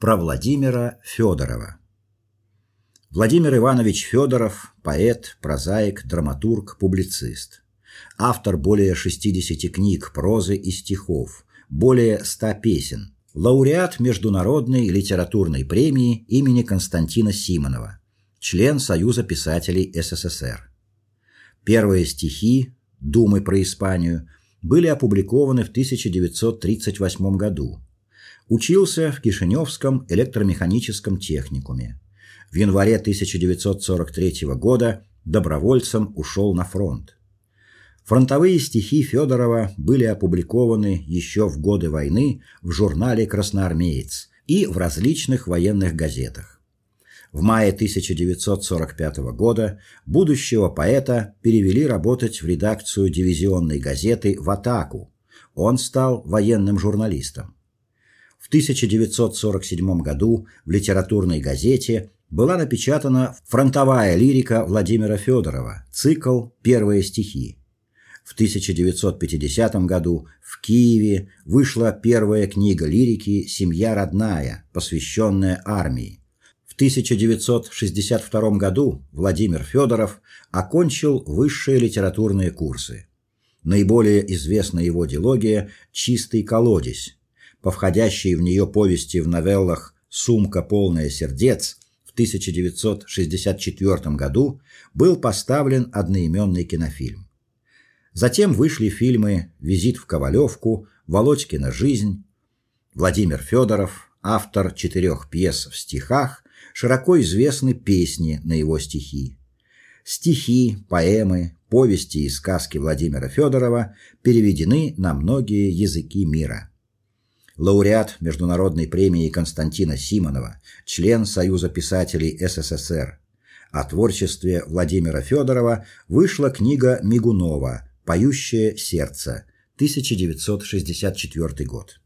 Speaker 1: Про Владимира Федорова. Владимир Иванович Федоров – поэт, прозаик, драматург, публицист. Автор более 60 книг прозы и стихов, более 100 песен. Лауреат Международной литературной премии имени Константина Симонова. Член Союза писателей СССР. Первые стихи Думы про Испанию были опубликованы в 1938 году. Учился в Кишиневском электромеханическом техникуме в январе 1943 года добровольцем ушел на фронт. Фронтовые стихи Федорова были опубликованы еще в годы войны в журнале Красноармеец и в различных военных газетах. В мае 1945 года будущего поэта перевели работать в редакцию дивизионной газеты В атаку. Он стал военным журналистом. В 1947 году в литературной газете была напечатана фронтовая лирика Владимира Федорова, цикл Первые стихи. В 1950 году в Киеве вышла первая книга лирики Семья родная, посвященная армии. В 1962 году Владимир Федоров окончил высшие литературные курсы. Наиболее известна его дилогия Чистый колодец, по входящей в нее повести в новеллах Сумка полная сердец в 1964 году был поставлен одноименный кинофильм. Затем вышли фильмы Визит в Ковалевку, Володькина жизнь. Владимир Федоров, автор четырех пьес в стихах, широко известны песни на его стихи. Стихи, поэмы, повести и сказки Владимира Федорова переведены на многие языки мира. Лауреат Международной премии Константина Симонова, член Союза писателей СССР. О творчестве Владимира Федорова вышла книга Мигунова Поющее сердце, 1964 год.